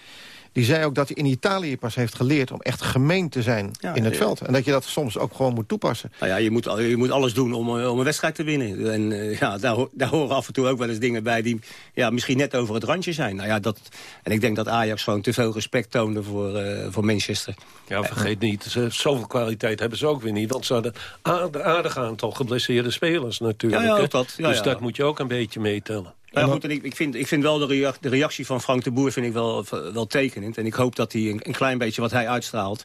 Die zei ook dat hij in Italië pas heeft geleerd om echt gemeen te zijn ja, in het ja. veld. En dat je dat soms ook gewoon moet toepassen. Nou ja, je moet, je moet alles doen om, om een wedstrijd te winnen. En uh, ja, daar, daar horen af en toe ook wel eens dingen bij die ja, misschien net over het randje zijn. Nou ja, dat, en ik denk dat Ajax gewoon te veel respect toonde voor, uh, voor Manchester. Ja, vergeet niet, ze, zoveel kwaliteit hebben ze ook weer niet. Want ze hadden een aardig aantal geblesseerde spelers natuurlijk. Ja, ja, dat, dus dat moet je ook een beetje meetellen. Nou ja, goed, en ik, ik, vind, ik vind wel de reactie, de reactie van Frank de Boer vind ik wel, wel tekenend. En ik hoop dat hij een, een, klein beetje wat hij uitstraalt...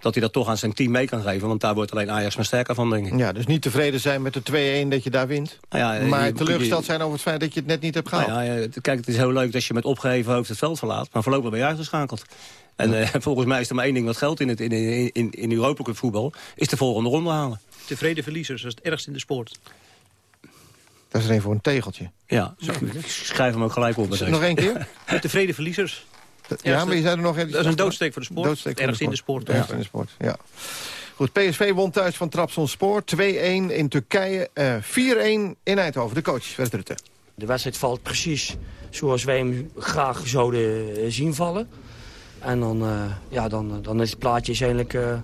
dat hij dat toch aan zijn team mee kan geven. Want daar wordt alleen Ajax maar sterker van, denk ik. Ja, dus niet tevreden zijn met de 2-1 dat je daar wint. Nou ja, maar je, teleurgesteld zijn over het feit dat je het net niet hebt gehaald. Nou ja, kijk, het is heel leuk dat je met opgeheven hoofd het veld verlaat. Maar voorlopig ben je uitgeschakeld. En uh, <laughs> volgens mij is er maar één ding wat geldt in, het, in, in, in, in Europa Cup voetbal. Is de volgende ronde halen. Tevreden verliezers, dat is het ergst in de sport. Dat is er een voor een tegeltje. Ja, ik schrijf hem ook gelijk op. Nog één keer? <laughs> Tevreden verliezers. Ja, maar je zei er nog even... Dat is een doodsteek voor de sport. Doodsteek ergens in de sport. Ja. in de sport, ja. Goed, PSV won thuis van Trabzonspor. 2-1 in Turkije, uh, 4-1 in Eindhoven. De coach, West Rutte. De wedstrijd valt precies zoals wij hem graag zouden zien vallen. En dan, uh, ja, dan, dan is het plaatje eigenlijk uh,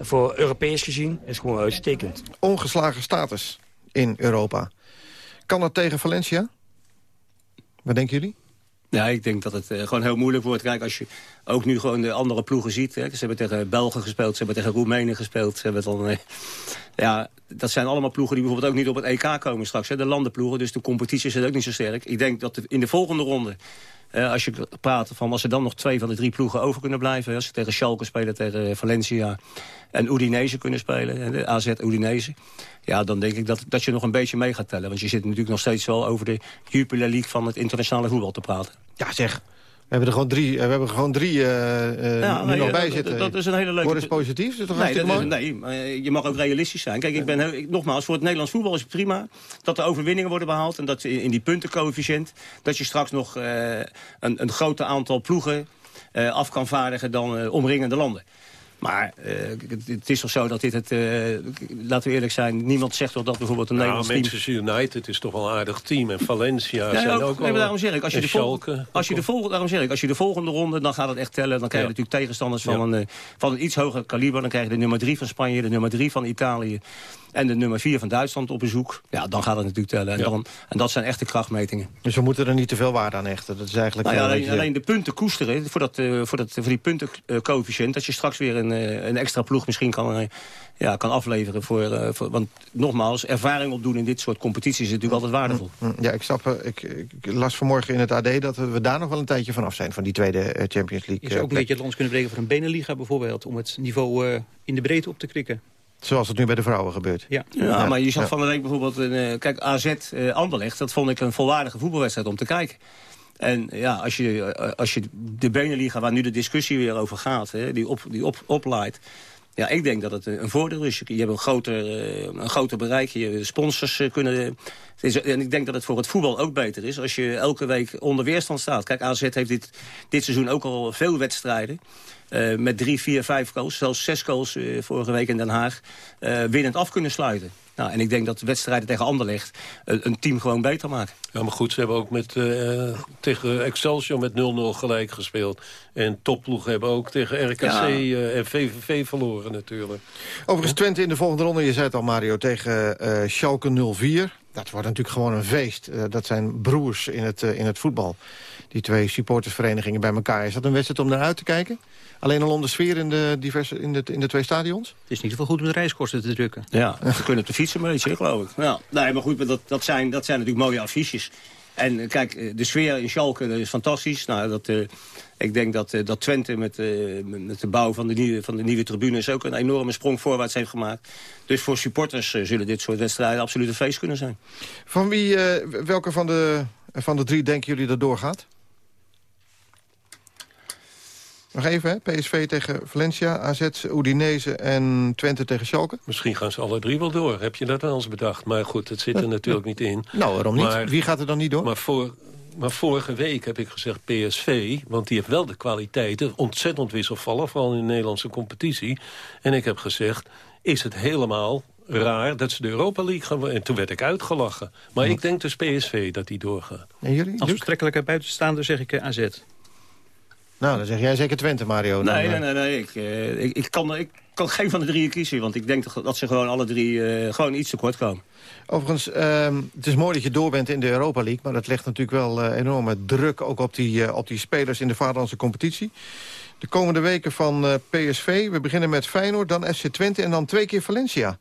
voor Europees gezien is gewoon uitstekend. Ongeslagen status in Europa. Kan dat tegen Valencia? Wat denken jullie? Ja, ik denk dat het uh, gewoon heel moeilijk wordt. Kijk, als je ook nu gewoon de andere ploegen ziet. Hè, ze hebben tegen Belgen gespeeld, ze hebben tegen Roemenen gespeeld. Ze hebben dan, uh, ja, dat zijn allemaal ploegen die bijvoorbeeld ook niet op het EK komen straks. Hè, de landenploegen, dus de competitie is ook niet zo sterk. Ik denk dat in de volgende ronde... Uh, als je praat van als er dan nog twee van de drie ploegen over kunnen blijven... als ze tegen Schalke spelen, tegen Valencia en Udinese kunnen spelen... de AZ Udinese, ja, dan denk ik dat, dat je nog een beetje mee gaat tellen. Want je zit natuurlijk nog steeds wel over de Jupiler League... van het internationale voetbal te praten. Ja, zeg. We hebben er gewoon drie, we hebben er gewoon drie uh, ja, nu nee, nog bij zitten. Dat, dat is een hele leuke... Word eens positief, is toch nee, dat mooi? Is, nee, maar je mag ook realistisch zijn. Kijk, ik ben heel, ik, nogmaals, voor het Nederlands voetbal is het prima... dat er overwinningen worden behaald en dat in, in die puntencoëfficiënt... dat je straks nog uh, een, een groter aantal ploegen af kan vaardigen dan omringende landen. Maar uh, het, is toch zo dat dit het... Uh, laten we eerlijk zijn, niemand zegt toch dat bijvoorbeeld een nou, Nederlands Manchester United is toch wel een aardig team. En Valencia ja, zijn ook, ook nee, daarom zeg ik, als je, de volgende, als, je de volgende, daarom zeg ik, als je de volgende ronde, dan gaat het echt tellen. Dan krijg je natuurlijk tegenstanders van, een, uh, van een iets hoger kaliber. Dan krijg je de nummer 3 van Spanje, de nummer 3 van Italië en de nummer 4 van Duitsland op bezoek. Ja, dan gaat het natuurlijk tellen. En, dan, en dat zijn echte krachtmetingen. Dus we moeten er niet te veel waarde aan hechten. Dat is eigenlijk nou ja, alleen, alleen, de punten koesteren voor, dat, uh, voor, dat, voor die puntencoëfficiënt. dat je straks weer een, een extra ploeg misschien kan, uh, ja, kan afleveren. Voor, voor, want nogmaals, ervaring opdoen in dit soort competities is natuurlijk altijd waardevol. Mm, mm, ja, ik, snap, ik, ik, las vanmorgen in het AD dat we daar nog wel een tijdje vanaf zijn. Van die tweede Champions League. Je zou ook een beetje het land kunnen breken voor een Beneliga bijvoorbeeld. Om het niveau in de breedte op te krikken. Zoals het nu bij de vrouwen gebeurt. Ja, ja, maar je zag van de week bijvoorbeeld... Een, kijk, AZ uh, Anderlecht, dat vond ik een volwaardige voetbalwedstrijd om te kijken. En ja, als je, als je de Beneliga, waar nu de discussie weer over gaat... Hè, die, op, die op, oplaait... Ja, ik denk dat het een voordeel is. Je hebt een groter, een groter bereik, je sponsors kunnen... en ik denk dat het voor het voetbal ook beter is... als je elke week onder weerstand staat. Kijk, AZ heeft dit, dit seizoen ook al veel wedstrijden... Met drie, vier, vijf goals, zelfs zes goals vorige week in Den Haag... Uh, winnend af kunnen sluiten. Nou, en ik denk dat de wedstrijden tegen Anderlecht een team gewoon beter maken. Ja, maar goed, ze hebben ook met, tegen Excelsior met 0-0 gelijk gespeeld. En topploegen hebben ook tegen RKC en VVV verloren natuurlijk. Overigens Twente in de volgende ronde, je zei het al Mario, tegen Schalke 04. Dat wordt natuurlijk gewoon een feest. dat zijn broers in het, in het voetbal. Die twee supportersverenigingen bij elkaar. Is dat een wedstrijd om naar uit te kijken? Alleen al om de sfeer in de, diverse, in de, in de twee stadions? Het is niet zoveel goed om de reiskosten te drukken. Ja, ze kunnen op de fietsen een beetje, geloof ik. Ja, nee, maar goed, dat, dat, zijn, dat zijn natuurlijk mooie affiches. En eh, kijk, eh, de sfeer in Schalke is fantastisch. Nou, dat, uh, ik denk dat, uh, dat Twente met, met de bouw van de, nieuwe, van de nieuwe tribunes... ook een enorme sprong voorwaarts heeft gemaakt. Dus voor supporters zullen dit soort wedstrijden absoluut een feest kunnen zijn. Van wie, welke van de, van de drie denken jullie dat doorgaat? Nog even, hè? PSV tegen Valencia, AZ, Udinese en Twente tegen Schalke. Misschien gaan ze alle drie wel door. Heb je dat wel eens bedacht? Maar goed, het zit er natuurlijk niet in. Nou, waarom niet? Wie gaat er dan niet door? Maar, voor, maar vorige week heb ik gezegd PSV, want die heeft wel de kwaliteiten. Ontzettend wisselvallig, vooral in de Nederlandse competitie. En ik heb gezegd, is het helemaal raar dat ze de Europa League gaan En toen werd ik uitgelachen. Maar ik denk dus PSV dat die doorgaat. En jullie? Als betrekkelijke buitenstaander zeg ik uh, AZ. Nou, dan zeg jij zeker Twente, Mario. Dan, nee, nee, nee. nee. Ik, uh, ik, ik, kan, ik kan geen van de drie kiezen. Want ik denk dat ze gewoon alle drie uh, gewoon iets te kort komen. Overigens, uh, het is mooi dat je door bent in de Europa League. Maar dat legt natuurlijk wel enorme druk ook op die, op die spelers in de vaderlandse competitie. De komende weken van PSV. We beginnen met Feyenoord, dan FC Twente en dan twee keer Valencia.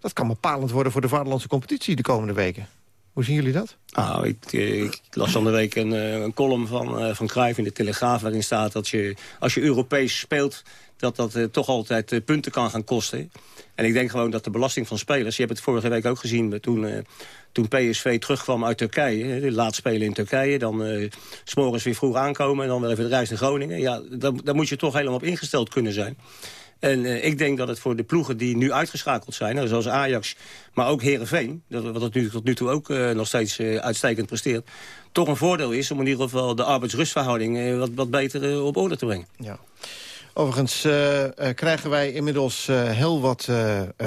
Dat kan bepalend worden voor de vaderlandse competitie de komende weken. Hoe zien jullie dat? Nou, ik, ik las van de week een, eh, een column van, uh, van Cruijff in de Telegraaf... waarin staat dat je, als je Europees speelt... dat dat uh, toch altijd punten kan gaan kosten. En ik denk gewoon dat de belasting van spelers... je hebt het vorige week ook gezien toen, toen PSV terugkwam uit Turkije... laat spelen in Turkije, dan uh, s'morgens weer vroeg aankomen... en dan weer even de reis naar Groningen. Ja, daar moet je toch helemaal op ingesteld kunnen zijn. En uh, ik denk dat het voor de ploegen die nu uitgeschakeld zijn... zoals Ajax, maar ook Herenveen, wat het nu, tot nu toe ook uh, nog steeds uh, uitstekend presteert... toch een voordeel is om in ieder geval de arbeidsrustverhouding... wat, wat beter op orde te brengen. Ja. Overigens uh, krijgen wij inmiddels uh, heel wat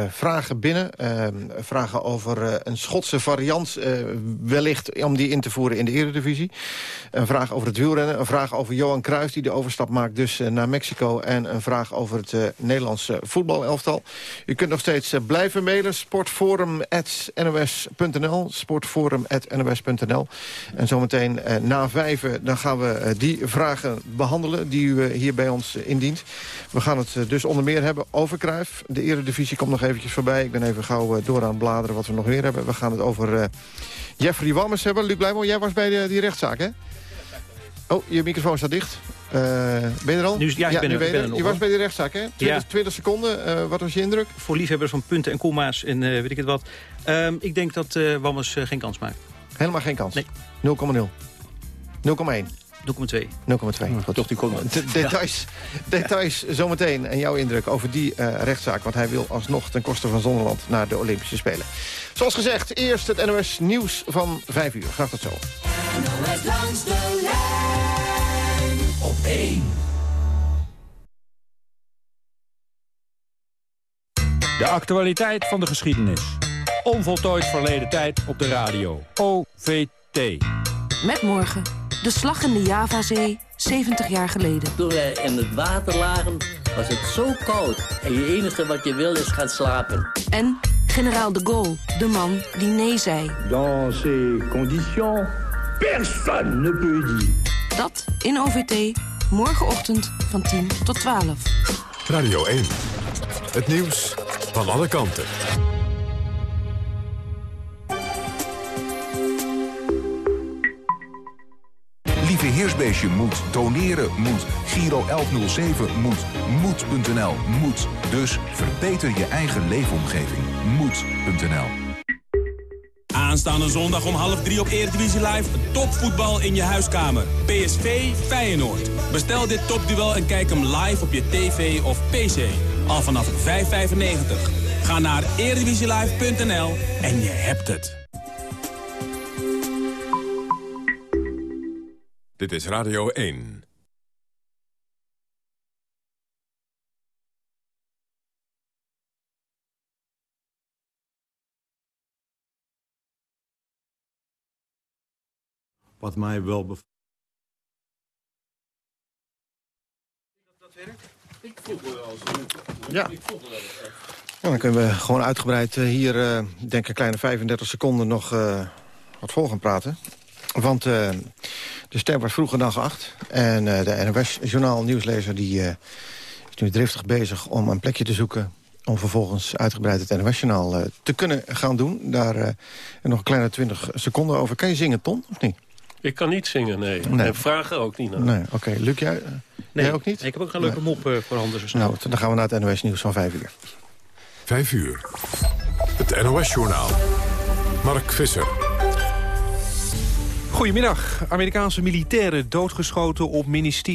vragen binnen. Ehm, vragen over een Schotse variant, wellicht om die in te voeren in de Eredivisie. Een vraag over het wielrennen, een vraag over Johan Cruijff... die de overstap maakt dus naar Mexico... en een vraag over het Nederlandse voetbalelftal. U kunt nog steeds blijven mailen, sportforum.nos.nl sportforum.nos.nl En zometeen na vijven dan gaan we die vragen behandelen... die u hier bij ons indient. We gaan het eh, dus onder meer hebben over Cruijff. De eredivisie komt nog eventjes voorbij. Ik ben even gauw eh, door aan het bladeren wat we nog meer hebben. We gaan het over uh, Jeffrey Wammers hebben. Luc Blijmo, jij was bij de, die rechtszaak, hè? Oh, je microfoon staat dicht. Uh, ben je er al? Nu, ja, ik ben, er, ben er nog, Je was bij die rechtszaak, hè? 20, ja. 20 seconden. Uh, wat was je indruk? Voor liefhebbers van punten en komma's en uh, weet ik het wat. Ehm, ik denk dat Wammers geen kans maakt. Helemaal geen kans? Nee. 0,0. 0,1. 0,2. 0,2. Toch die De, details, details zometeen en jouw indruk over die uh, rechtszaak. Want hij wil alsnog ten koste van Zonderland naar de Olympische Spelen. Zoals gezegd, eerst het NOS Nieuws van 5 uur. Graag tot zo. NOS langs de lijn op 1. De actualiteit van de geschiedenis. Onvoltooid verleden tijd op de radio. OVT. Met morgen de slag in de Javazee, 70 jaar geleden. Toen wij in het water lagen, was het zo koud. En je enige wat je wil is gaan slapen. En generaal de Gaulle, de man die nee zei. Dans ces conditions, personne ne peut dire. Dat in OVT, morgenochtend van 10 tot 12. Radio 1. Het nieuws van alle kanten. Heersbeestje moet, doneren moet, Giro 1107 moet, moed.nl moet. Dus verbeter je eigen leefomgeving. Moed.nl Aanstaande zondag om half drie op Eredivisie Live. Topvoetbal in je huiskamer. PSV Feyenoord. Bestel dit topduel en kijk hem live op je tv of pc. Al vanaf 5,95. Ga naar eredivisielive.nl en je hebt het. Dit is Radio 1. Wat mij wel bevalt. Ik voel me wel zo. Ja. Ik voel me wel eens echt. Ja, dan kunnen we gewoon uitgebreid eh, hier, eh, ik denk een kleine 35 seconden nog eh, wat vol gaan praten. Want eh, de ster was vroeger dan geacht. En eh, de NOS-journaal nieuwslezer die, eh, is nu driftig bezig om een plekje te zoeken... om vervolgens uitgebreid het NOS-journaal eh, te kunnen gaan doen. Daar eh, nog een kleine 20 seconden over. Kan je zingen, Ton, of niet? Ik kan niet zingen, nee. Nee. En vragen ook niet naar. Nee, oké. Luc, jij, Nee, jij ook niet? Ik heb ook geen leuke mop uh, voor handen zo snel. Nou, dan gaan we naar het NOS-nieuws van 5 uur. 5 uur. Het NOS-journaal. Mark Visser. Goedemiddag. Amerikaanse militairen doodgeschoten op ministerie.